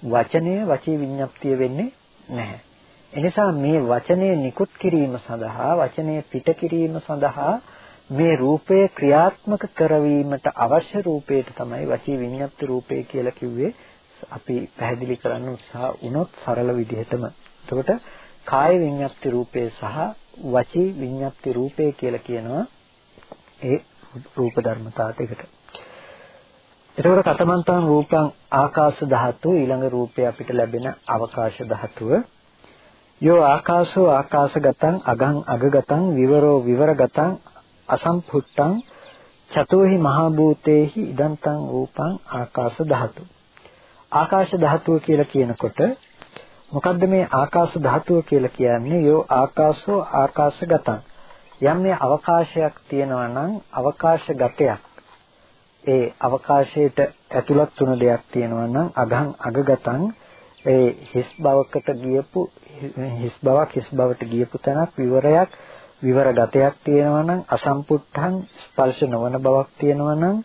වචනය වචී විඤ්ඤාප්තිය වෙන්නේ නැහැ. එනිසා මේ වචනය නිකුත් කිරීම සඳහා වචනය පිට කිරීම සඳහා මේ රූපය ක්‍රියාත්මක කරවීමට අවශ්‍ය රූපයට තමයි වචී විඤ්ඤාප්ති රූපය කියලා කිව්වේ අපි පැහැදිලි කරන්න උත්සාහ වුණොත් සරල විදිහටම. එතකොට කාය විඤ්ඤාප්ති රූපය සහ වචී විඤ්ඤාප්ති රූපය කියලා කියනවා ඒ රූප ධර්මතා දෙකට. එතකොට කතමන්තං රූපං ආකාශ ධාතු ඊළඟ රූපය අපිට ලැබෙන අවකාශ ධාතුව යෝ ආකාශෝ ආකාශගතං අගං අගගතං විවරෝ විවරගතං අසම්පුට්ටං චතෝහි මහා භූතේහි ඉදන්තං රූපං ආකාශ ධාතු. ආකාශ ධාතුව කියලා කියනකොට මොකද්ද මේ ආකාශ ධාතුව කියලා කියන්නේ? යෝ ආකාශෝ ආකාශගතං යම් මේ අවකාශයක් තියෙනවා නම් අවකාශ ගතයක් ඒ අවකාශයට ඇතුළත් වුණ දෙයක් තියෙනවා නම් අගං අගගතං ඒ හිස් බවකට ගියපු හිස් බවක් හිස් බවට ගියපු තැනක් විවරයක් විවර ගතයක් තියෙනවා නම් අසම්පුත්තං ස්පර්ශ නොවන බවක් තියෙනවා නම්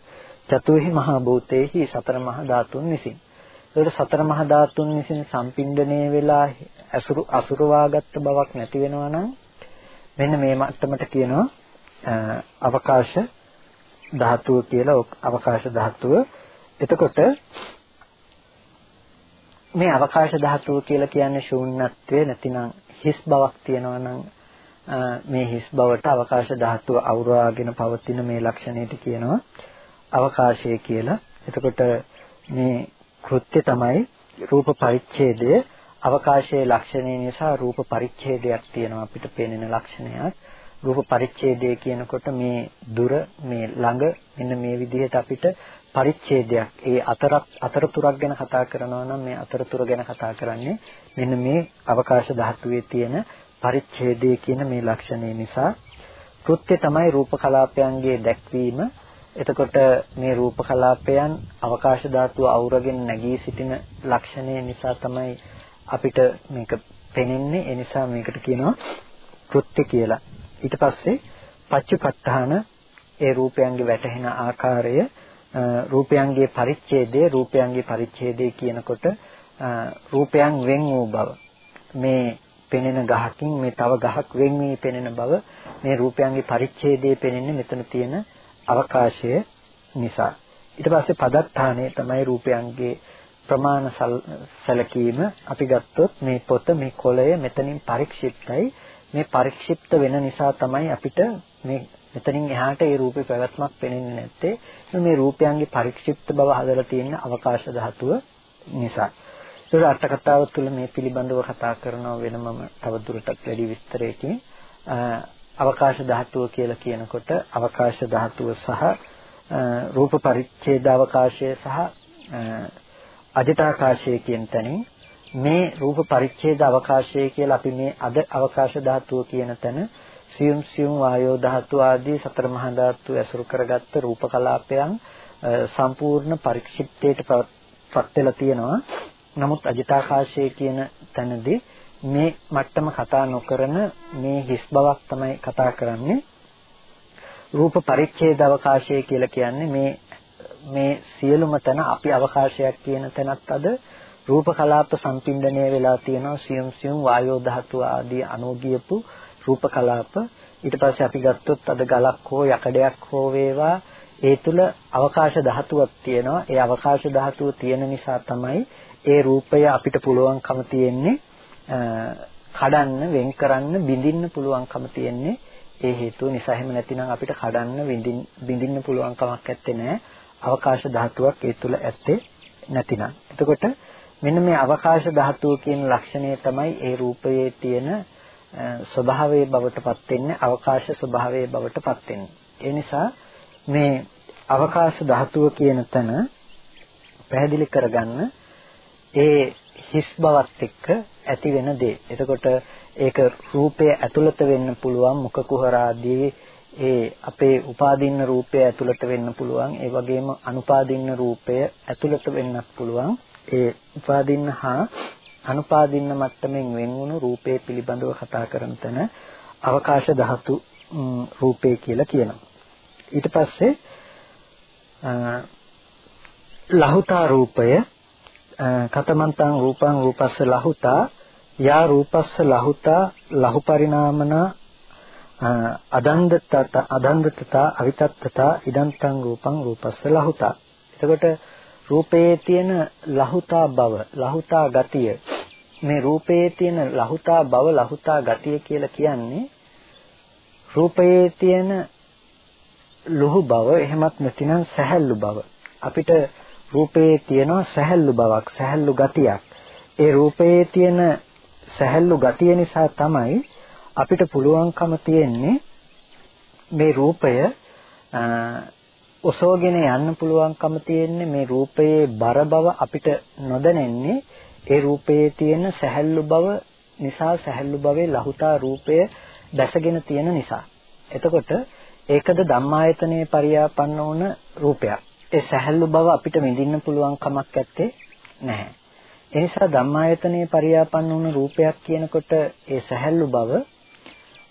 චතුහි මහා භූතේහි සතර මහා ධාතුන් විසින්. ඒකට සතර මහා ධාතුන් විසින් සම්පින්ඩණය වෙලා අසුරු අසුරවාගත්ත බවක් නැති වෙනවා නම් මෙන්න මේ මට්ටමට කියනවා අවකාශ ධාතුව කියලා අවකාශ ධාතුව. එතකොට මේ අවකාශ ධාතුව කියලා කියන්නේ ශූන්‍යත්වය නැතිනම් හිස් බවක් තියෙනවා නම් මේ හිස් බවට අවකාශ ධාතුව අවුරාගෙන පවතින මේ ලක්ෂණයට කියනවා අවකාශය කියලා. එතකොට මේ කෘත්‍ය තමයි රූප පරිච්ඡේදය අවකාශයේ ලක්ෂණය නිසා රූප පරිච්ඡේදයක් තියෙනවා අපිට පේනෙන ලක්ෂණයක්. රූප පරිච්ඡේදය කියනකොට මේ දුර මේ ළඟ මෙන්න මේ විදිහට අපිට පරිච්ඡේදයක්. ඒ අතරක් අතරතුරක් ගැන කතා කරනවා නම් මේ අතරතුර ගැන කතා කරන්නේ මෙන්න මේ අවකාශ ධාතුවේ තියෙන පරිච්ඡේදය කියන මේ ලක්ෂණය නිසා. කෘත්‍ය තමයි රූප කලාපයන්ගේ දැක්වීම. එතකොට මේ රූප කලාපයන් අවකාශ ධාතුව අවුරගෙන නැගී සිටින ලක්ෂණය නිසා තමයි අපිට මේක පෙනෙන්නේ. ඒ නිසා මේකට කියනවා කෘත්‍ය කියලා. ඊට පස්සේ පච්චපට්ඨාන ඒ රූපයන්ගේ වැටහෙන ආකාරය රූපයන්ගේ පරිච්ඡේදය රූපයන්ගේ පරිච්ඡේදය කියනකොට රූපයන් වෙන් වූ බව. මේ පෙනෙන ගහකින් මේ තව ගහක් වෙන් වී පෙනෙන බව මේ රූපයන්ගේ පරිච්ඡේදයේ පෙනෙන්නේ මෙතන තියෙන අවකාශය නිසා. ඊට පස්සේ පදත්තානය තමයි රූපයන්ගේ ප්‍රමාණ සැලකීම. අපි ගත්තොත් මේ පොත මේ කොළය මෙතනින් පරික්ෂිප්තයි. මේ පරික්ෂිප්ත වෙන නිසා තමයි අපිට මේ මෙතනින් එහාට ඒ රූපේ පැවැත්මක් පෙනෙන්නේ නැත්තේ මේ රූපයන්ගේ පරික්ෂිප්ත බව හදලා තියෙන අවකාශ ධාතුව නිසා. ඒක අට කතාව තුළ මේ පිළිබඳව කතා කරනවා වෙනමම තවදුරටත් වැඩි විස්තරයකින් අවකාශ ධාතුව කියලා කියනකොට අවකාශ ධාතුව සහ රූප පරිච්ඡේද අවකාශය සහ අජිතාකාශය කියන තැනින් මේ රූප පරිච්ඡේද අවකාශය කියලා අපි මේ අද අවකාශ ධාතුව කියන තැන සියුම් සියුම් වායෝ ධාතු ආදී සතර මහා ධාතු ඇසුරු කරගත්ත රූප කලාපයන් සම්පූර්ණ පරික්ෂිප්තයට පත් වෙලා තියෙනවා. නමුත් අජිතාකාශය කියන තැනදී මේ මට්ටම කතා නොකරන මේ හිස් බවක් තමයි කතා කරන්නේ. රූප පරිච්ඡේද අවකාශය කියලා කියන්නේ මේ මේ සියලුම තැන අපි අවකාශයක් කියන තැනත් අද රූප කලාප සම්පින්ඩණය වෙලා තියෙනවා සියුම් සියුම් වායෝ ධාතු ආදී අනෝගියපු රූප කලාප. ඊට පස්සේ අපි ගත්තොත් අද ගලක් හෝ යකඩයක් හෝ වේවා. ඒ තුල අවකාශ ධාතුවක් තියෙනවා. ඒ අවකාශ ධාතුව තියෙන නිසා තමයි ඒ රූපය අපිට පුළුවන්කම තියෙන්නේ කඩන්න වෙන් කරන්න බිඳින්න පුළුවන්කම තියෙන්නේ. ඒ හේතුව නිසා එහෙම නැතිනම් අපිට කඩන්න බිඳින්න පුළුවන් කමක් නැත්තේ නෑ අවකාශ ධාතුවක් ඒ තුල ඇත්තේ නැතිනම්. එතකොට මෙන්න මේ අවකාශ ධාතුව කියන ලක්ෂණය තමයි ඒ රූපයේ තියෙන ස්වභාවයේ බවටපත් වෙන්නේ අවකාශ ස්වභාවයේ බවටපත් වෙන්නේ ඒ නිසා මේ අවකාශ ධාතුව කියන තැන පැහැදිලි කරගන්න ඒ හිස් බවත් එක්ක ඇති වෙන දේ. එතකොට ඒක රූපය ඇතුළත වෙන්න පුළුවන් මුඛ කුහර ආදී ඒ අපේ උපාදින්න රූපය ඇතුළත වෙන්න පුළුවන් ඒ වගේම අනුපාදින්න රූපය ඇතුළත වෙන්නත් පුළුවන් ඒ උපාදින්න හා අනුපාදින්න මට්ටමින් වෙන්වුණු රූපේ පිළිබඳව කතා කරන තැන අවකාශ ධාතු රූපේ කියලා කියනවා. ඊට පස්සේ ලහුතා රූපය කතමන්තං රූපං රූපස්ස ලහුතා යා රූපස්ස ලහුතා ලහු පරිණාමනා අදන්දතත අදන්දතත අවිතත්තත ඉදන්තං රූපං රූපස්ස ලහුතා. එතකොට රූපයේ තියෙන ලහුතා බව ලහුතා ගතිය මේ රූපයේ තියෙන ලහුතා බව ලහුතා ගතිය කියලා කියන්නේ රූපයේ තියෙන ලුහු බව එහෙමත් නැතිනම් සැහැල්ලු බව. අපිට රූපයේ තියෙන සැහැල්ලු බවක් සැහැල්ලු ගතියක්. ඒ රූපයේ තියෙන සැහැල්ලු ගතිය නිසා තමයි අපිට පුළුවන්කම තියෙන්නේ මේ රූපය ඔසවගෙන යන්න පුළුවන්කම තියෙන්නේ මේ රූපයේ බර බව අපිට නොදැනෙන්නේ ඒ රූපයේ තියෙන සැහැල්ලු බව නිසා සැහැල්ලු භවයේ ලහුතා රූපය දැසගෙන තියෙන නිසා. එතකොට ඒකද ධම්මායතනයේ පරියාපන්න වුණ රූපයක්. ඒ සැහැල්ලු බව අපිට විඳින්න පුළුවන් කමක් නැත්තේ නැහැ. ඒ නිසා ධම්මායතනයේ පරියාපන්න වුණ රූපයක් කියනකොට ඒ සැහැල්ලු බව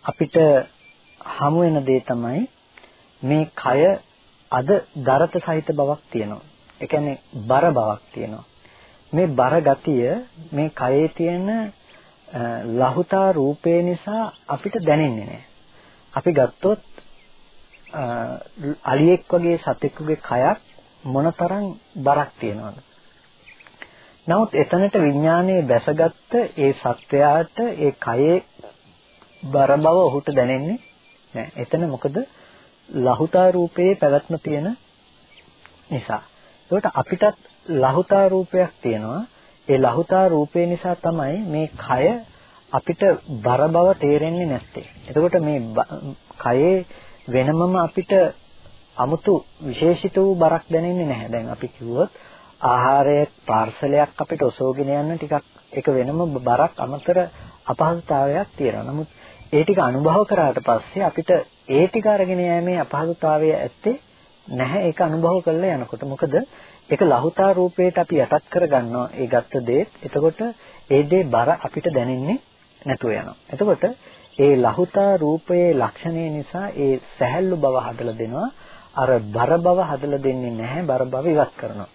අපිට හමු වෙන දේ තමයි මේ කය අද දරත සහිත බවක් තියෙනවා. ඒ කියන්නේ බර බවක් තියෙනවා. මේ බර ගතිය මේ කයේ තියෙන ලහුතා රූපේ නිසා අපිට දැනෙන්නේ නැහැ. අපි ගත්තොත් අලියෙක් වගේ සතෙකුගේ කයක් මොනතරම් බරක් තියනවද? නමුත් එතනට විඥානයේ බැසගත්ත ඒ සත්වයාට ඒ කයේ බර බව ඔහුට දැනෙන්නේ නැහැ. එතන මොකද ලහුතා රූපයේ පැවැත්ම තියෙන නිසා. ඒකට අපිටත් ලහුතා රූපයක් තියෙනවා. ඒ ලහුතා රූපේ නිසා තමයි මේ කය අපිට බර බව තේරෙන්නේ නැත්තේ. එතකොට මේ කයේ වෙනමම අපිට 아무තු විශේෂිත වූ බරක් දැනෙන්නේ නැහැ. දැන් අපි කිව්වොත් ආහාරයේ පාර්සලයක් අපිට ඔසවගෙන යන්න ටිකක් ඒක වෙනම බරක් අමතර අපහසුතාවයක් තියෙනවා. නමුත් ඒ ටික අනුභව කරාට පස්සේ අපිට ඒ ටික අරගෙන යෑමේ අපහසුතාවය ඇත්තේ නැහැ. ඒක අනුභව කරලා යනකොට. මොකද ඒක ලහුතා රූපයට අපි යටත් කරගන්නවා ඒ ගත්ත දේ. එතකොට ඒ දේ බර අපිට දැනෙන්නේ නැතුව යනවා. එතකොට ඒ ලහුතා රූපයේ ලක්ෂණය නිසා ඒ සැහැල්ලු බව හදලා දෙනවා. අර බර බව හදලා දෙන්නේ නැහැ. බර බව ඉවත් කරනවා.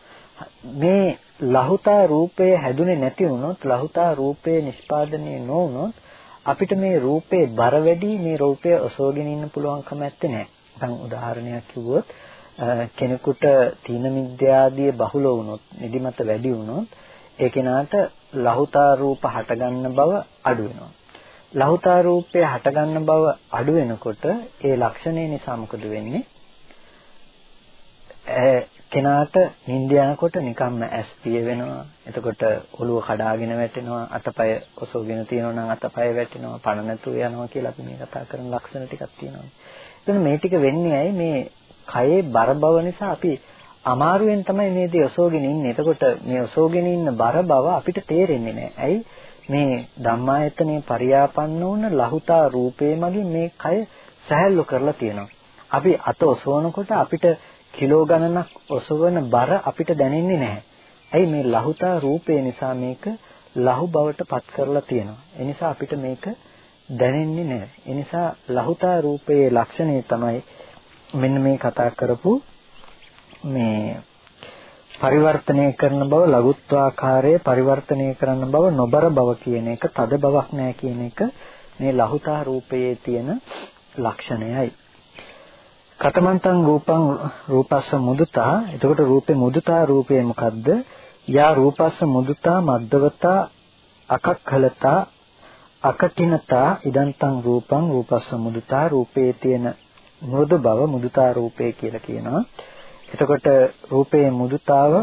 මේ ලහුතා රූපය හැදුනේ නැති වුණොත් ලහුතා රූපය නිෂ්පාදනය නොවුනොත් අපිට මේ රූපේ බර වැඩි මේ රූපය ඔසවගෙන ඉන්න පුළුවන්කම නැත්තේ නෑ. දැන් උදාහරණයක් කිව්වොත් කෙනෙකුට තීන මිද්‍යාදී බහුල වුණොත් නිදිමත වැඩි වුණොත් ඒ කෙනාට ලහුතා රූප හටගන්න බව අඩු වෙනවා. ලහුතා රූපය හටගන්න බව අඩු වෙනකොට ඒ ලක්ෂණය නිසා මොකද වෙන්නේ? කෙනාට නිින්ද යනකොට නිකම්ම ඇස් පිය වෙනවා. එතකොට ඔළුව කඩාගෙන වැටෙනවා. අතපය ඔසවගෙන තියෙනවා නම් අතපය වැටෙනවා. පණ නැතුව යනවා කියලා අපි මේ කතා කරන ලක්ෂණ ටිකක් තියෙනවා. එතන මේ ටික වෙන්නේ ඇයි මේ කයේ බර බව නිසා අපි අමාරුවෙන් තමයි මේ දේ ඔසවගෙන ඉන්නේ. එතකොට මේ ඔසවගෙන ඉන්න බර බව අපිට තේරෙන්නේ නැහැ. ඇයි? මේ ධම්මායතනයේ පරියාපන්න වුණ ලහුතා රූපේ මගින් මේ කය සහැල්ලු කරලා තියෙනවා. අපි අත ඔසවනකොට අපිට කිලෝ ගණනක් ඔසවන බර අපිට දැනෙන්නේ නැහැ. ඇයි මේ ලහුතා රූපේ නිසා මේක ලහු බවට පත් කරලා තියෙනවා. ඒ නිසා අපිට මේක දැනෙන්නේ නැහැ. ඒ නිසා ලහුතා රූපයේ ලක්ෂණය තමයි මෙන්න මේ කතා කරපු මේ පරිවර්තනය කරන බව ලඝුත්වාකාරයේ පරිවර්තනය කරන බව නොබර බව කියන එක තද බවක් නෑ කියන එක මේ ලහුතා රූපයේ තියෙන ලක්ෂණයයි. කතමන්තං රූපං රූපස්ස මුදුතා එතකොට රූපේ මුදුතා රූපේ මොකද්ද? යා රූපස්ස මුදුතා මද්දවතා අකක්ඛලතා අකටිනතා ඉදන්තං රූපං රූපස්ස මුදුතා රූපේ තියෙන මෘදු බව මුදුතා රූපේ කියලා කියනවා. එතකොට රූපයේ මුදුතාව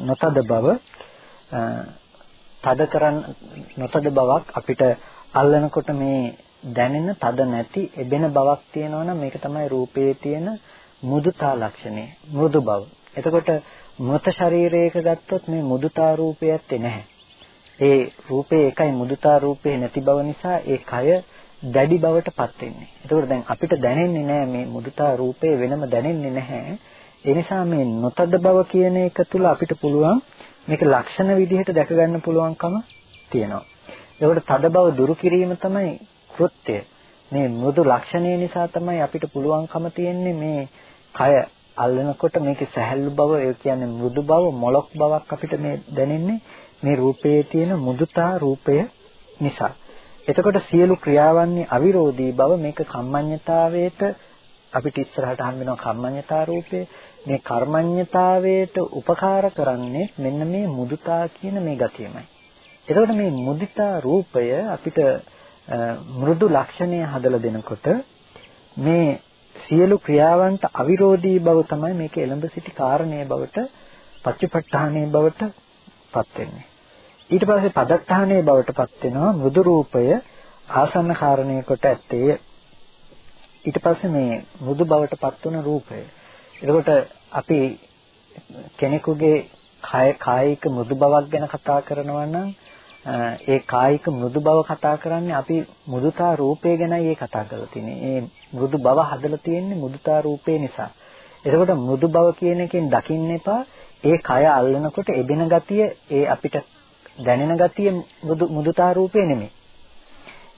නොතද බව තද කරන් නොතද බවක් අපිට අල්ලනකොට මේ දැනෙන තද නැති එබෙන බවක් තියෙනවා නම් මේක තමයි රූපයේ තියෙන මුදුතා ලක්ෂණය මෘදු බව. එතකොට මృత ශරීරයක ගත්තොත් මේ මුදුතා රූපය ඇත්තේ නැහැ. ඒ රූපේ එකයි මුදුතා රූපේ නැති බව නිසා ඒ කය දැඩි බවට පත් වෙන්නේ. එතකොට දැන් අපිට දැනෙන්නේ නැහැ මේ මුදුතා රූපේ වෙනම දැනෙන්නේ නැහැ. ඒ නිසා මේ නොතද බව කියන එක තුල අපිට පුළුවන් මේක ලක්ෂණ විදිහට දැක ගන්න පුළුවන්කම තියෙනවා. ඒකට තද බව දුරු කිරීම තමයි කෘත්‍යය. මේ මෘදු ලක්ෂණය නිසා තමයි අපිට පුළුවන්කම තියෙන්නේ මේ කය අල්ලනකොට මේකේ සැහැල්ලු බව ඒ කියන්නේ මෘදු බව මොලොක් බවක් අපිට මේ දැනෙන්නේ මේ රූපයේ තියෙන මුදුතා රූපය නිසා. එතකොට සියලු ක්‍රියාවන්හි අවිරෝධී බව මේක කම්මඤ්ඤතාවයට අපිට ඉස්සරහට හම් වෙනවා කම්මඤ්ඤතා රූපය මේ කර්මඤ්ඤතාවයට උපකාර කරන්නේ මෙන්න මේ මුදුතා කියන මේ ගතියමයි. එතකොට මේ මුදිතා රූපය අපිට මෘදු ලක්ෂණය හදලා දෙනකොට මේ සියලු ක්‍රියාවන්ට අවිරෝධී බව තමයි මේක එළඹ සිටි කාරණේ බවට පච්චපට්ඨානේ බවට පත් වෙන්නේ. ඊට පස්සේ පදත්තානේ බවට පත් වෙනවා මෘදු රූපය ආසන්න කාරණේ කොට ඇත්තේ ඊට පස්සේ මේ මෘදු බවට පත් වන රූපය. එතකොට අපි කෙනෙකුගේ කාය කායික මෘදු බවක් ගැන කතා කරනවා නම් ඒ කායික මෘදු බව කතා කරන්නේ අපි මෘදුතා රූපය ගැනයි ඒ කතා කරලා තියෙන්නේ. ඒ මෘදු බව හදලා තියෙන්නේ මෘදුතා රූපේ නිසා. එතකොට මෘදු බව කියන එකෙන් දකින්න එපා ඒ කය අල්ලනකොට එබෙන ගතිය ඒ අපිට දැනෙන ගතිය මෘදුතා රූපේ නෙමෙයි.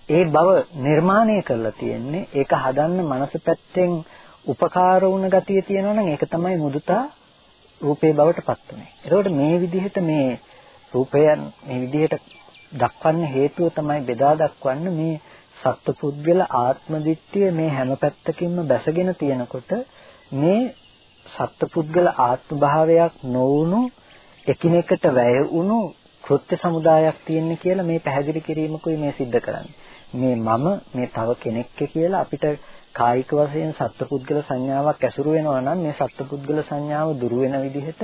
ඒ බව නිර්මාණය කරලා තියෙන්නේ ඒක හදන්න මනස පැත්තෙන් උපකාර වුණ ගතිය තියෙනවා නම් ඒක තමයි මුදුතා රූපේ බවට පත් වෙන්නේ. ඒකෝට මේ විදිහට මේ රූපයන් මේ විදිහට දක්වන්න හේතුව තමයි බෙදා දක්වන්න මේ සත්පුද්ගල ආත්ම දිට්ඨිය මේ හැම පැත්තකින්ම බැසගෙන තියෙනකොට මේ සත්පුද්ගල ආත්ම භාවයක් නොවුණු එකිනෙකට වැය වුණු කෘත්‍ය සමුදායක් තියෙන කියලා මේ පැහැදිලි කිරීමකුයි මේ सिद्ध කරන්නේ. මේ මම මේ තව කෙනෙක් කියලා අපිට කායික වශයෙන් සත්පුද්ගල සංඥාවක් ඇසුරු වෙනවා නම් මේ සත්පුද්ගල සංඥාව දුරු වෙන විදිහට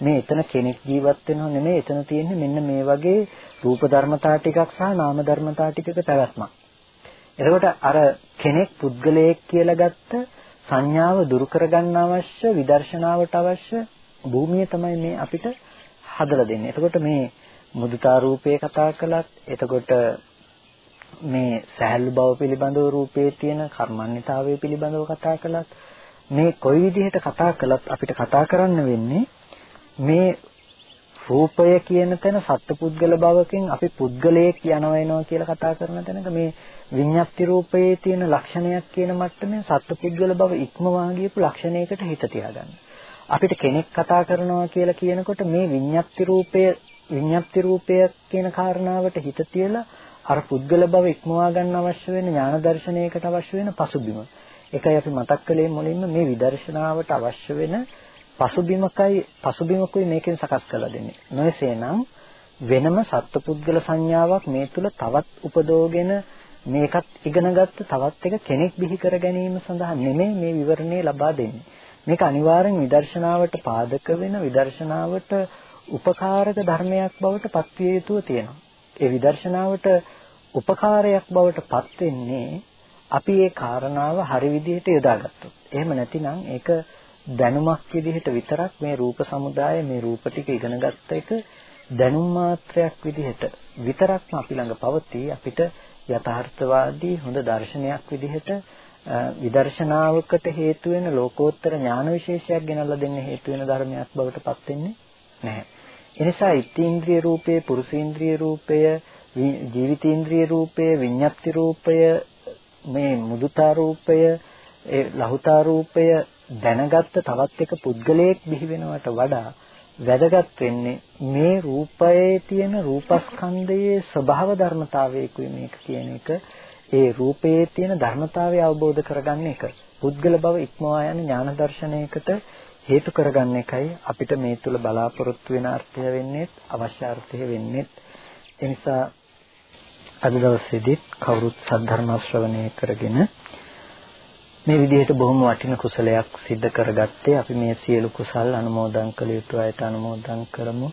මේ එතන කෙනෙක් ජීවත් වෙනව නෙමෙයි එතන තියෙන්නේ මෙන්න මේ වගේ රූප ධර්මතා ටිකක් සහ නාම ධර්මතා ටිකක පැවැත්මක්. එතකොට අර කෙනෙක් පුද්ගලයෙක් කියලා ගත්ත සංඥාව දුරු කරගන්න අවශ්‍ය විදර්ශනාවට අවශ්‍ය භූමිය තමයි මේ අපිට හදලා දෙන්නේ. එතකොට මේ මුදුතා රූපේ කතා කළත් එතකොට මේ සහැල්ලු බව පිළිබඳව රූපේ තියෙන කර්මන්‍යතාවය පිළිබඳව කතා කළත් මේ කොයි විදිහට කතා කළත් අපිට කතා කරන්න වෙන්නේ මේ රූපය කියන තැන සත්පුද්ගල භවකින් අපි පුද්ගලයෙක් යනවා එනවා කියලා කතා කරන තැනක මේ විඤ්ඤාති රූපයේ තියෙන ලක්ෂණයක් කියන මට්ටමේ සත්පුද්ගල භව ඉක්මවා ගියපු ලක්ෂණයකට හිත තියාගන්න. අපිට කෙනෙක් කතා කරනවා කියලා කියනකොට මේ විඤ්ඤාති රූපය විඤ්ඤාති රූපය කියන කාරණාවට හිත තියලා අර පුද්ගල භව ඉක්මවා ගන්න අවශ්‍ය වෙන ඥාන දර්ශනයකට අවශ්‍ය වෙන පසුබිම. ඒකයි අපි මතක් කළේ මුලින්ම මේ විදර්ශනාවට අවශ්‍ය වෙන පසුබිමකයි පසුබිමකුයි මේකෙන් සකස් කරලා දෙන්නේ. නොයසේනම් වෙනම සත්පුද්ගල සංඥාවක් මේ තුල තවත් උපදෝගෙන මේකත් ඉගෙනගත්ත තවත් එක කෙනෙක් බිහි කර ගැනීම සඳහා නෙමෙයි මේ විවරණය ලබා දෙන්නේ. මේක අනිවාර්යෙන් විදර්ශනාවට පාදක වෙන විදර්ශනාවට උපකාරක ධර්මයක් බවට පත්විය යුතුව තියෙනවා. ඒ විදර්ශනාවට උපකාරයක් බවට පත් වෙන්නේ අපි ඒ කාරණාව හරි විදිහට යොදාගත්තොත්. එහෙම නැතිනම් ඒක දැනුමක් විදිහට විතරක් මේ රූප සමුදාය මේ රූප ටික ඉගෙන ගත්ත එක දැනුම් මාත්‍රයක් විදිහට විතරක්ම අපි ළඟ පවතී අපිට යථාර්ථවාදී හොඳ දර්ශනයක් විදිහට විදර්ශනාවකට හේතු වෙන ලෝකෝත්තර ඥාන විශේෂයක් ගෙනල්ලා දෙන්න හේතු වෙන ධර්මයක් බවට පත් වෙන්නේ නැහැ. එනිසා ඉත්තේන්ද්‍රිය රූපය, පුරුෂේන්ද්‍රිය රූපය, ජීවිතේන්ද්‍රිය රූපය, විඤ්ඤාප්ති රූපය, මේ මුදුතා රූපය, ඒ ලහුතා රූපය දැනගත්ත තවත් එක පුද්ගලයෙක් බිහි වෙනවට වඩා වැදගත් වෙන්නේ මේ රූපයේ තියෙන රූපස්කන්ධයේ ස්වභාව ධර්මතාවයකුයි මේක කියන එක. ඒ රූපයේ තියෙන ධර්මතාවය අවබෝධ කරගන්න එක. පුද්ගල බව ඉක්මවා යන ඥාන දර්ශනයකට හේතු කරගන්න එකයි අපිට මේ තුල බලාපොරොත්තු වෙන අර්ථය වෙන්නේ අවශ්‍ය අර්ථය වෙන්නේ ඒ නිසා අද දවසේදී කවුරුත් සද්ධර්ම ශ්‍රවණය කරගෙන මේ විදිහට බොහොම වටින කුසලයක් සිද්ධ කරගත්තේ අපි මේ සියලු කුසල් අනුමෝදන් කළ යුතු අයට අනුමෝදන් කරමු.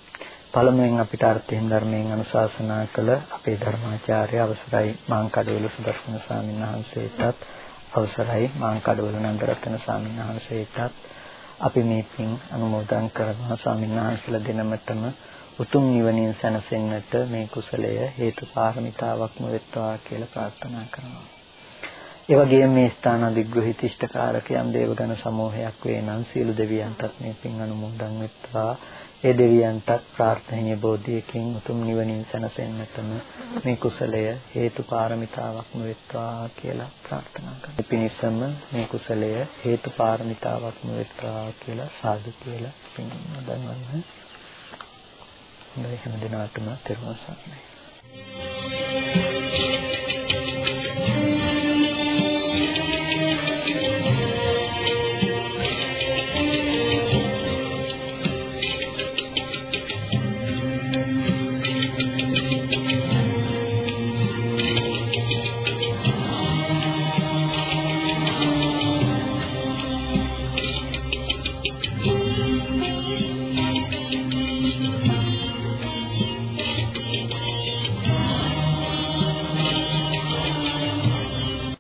පළමුවෙන් අපිට අර්ථයෙන් ධර්මයෙන් අනුශාසනා කළ අපේ ධර්මාචාර්ය අවසරයි මාංකඩවල සුදර්ශන ස්වාමීන් වහන්සේටත් අවසරයි මාංකඩවල නන්දරත්න ස්වාමීන් වහන්සේටත් අපි මේ පින් අනුමෝදන් කරනවා ස්වාමීන් වහන්සේලා දෙනමතම උතුම් නිවනින් සැනසෙන්නට මේ කුසලය හේතු පාරමිතාවක්ම වෙත්වා කියලා ප්‍රාර්ථනා කරනවා. ඒ වගේම මේ ස්ථාන අධිග්‍රහිත ඉෂ්ඨකාරකයන් දේවගණ සමූහයක් වේ නම් සියලු දෙවියන්ටත් මේ පින් අනුමෝදන් වෙත්වා. ඒ දෙවියන්ටත් ප්‍රාර්ථනීය බෝධියකින් උතුම් නිවනින් සැනසෙන්නටම මේ කුසලය හේතු පාරමිතාවක්ම වෙත්වා කියලා ප්‍රාර්ථනා කරනවා. පිණිසම මේ කුසලය හේතු පාරමිතාවක්ම වෙත්වා කියලා සාදු කියලා පින් අනුමෝදන් වන්න. හොඳයි හැම දිනකටම තෙරුවන් සරණයි.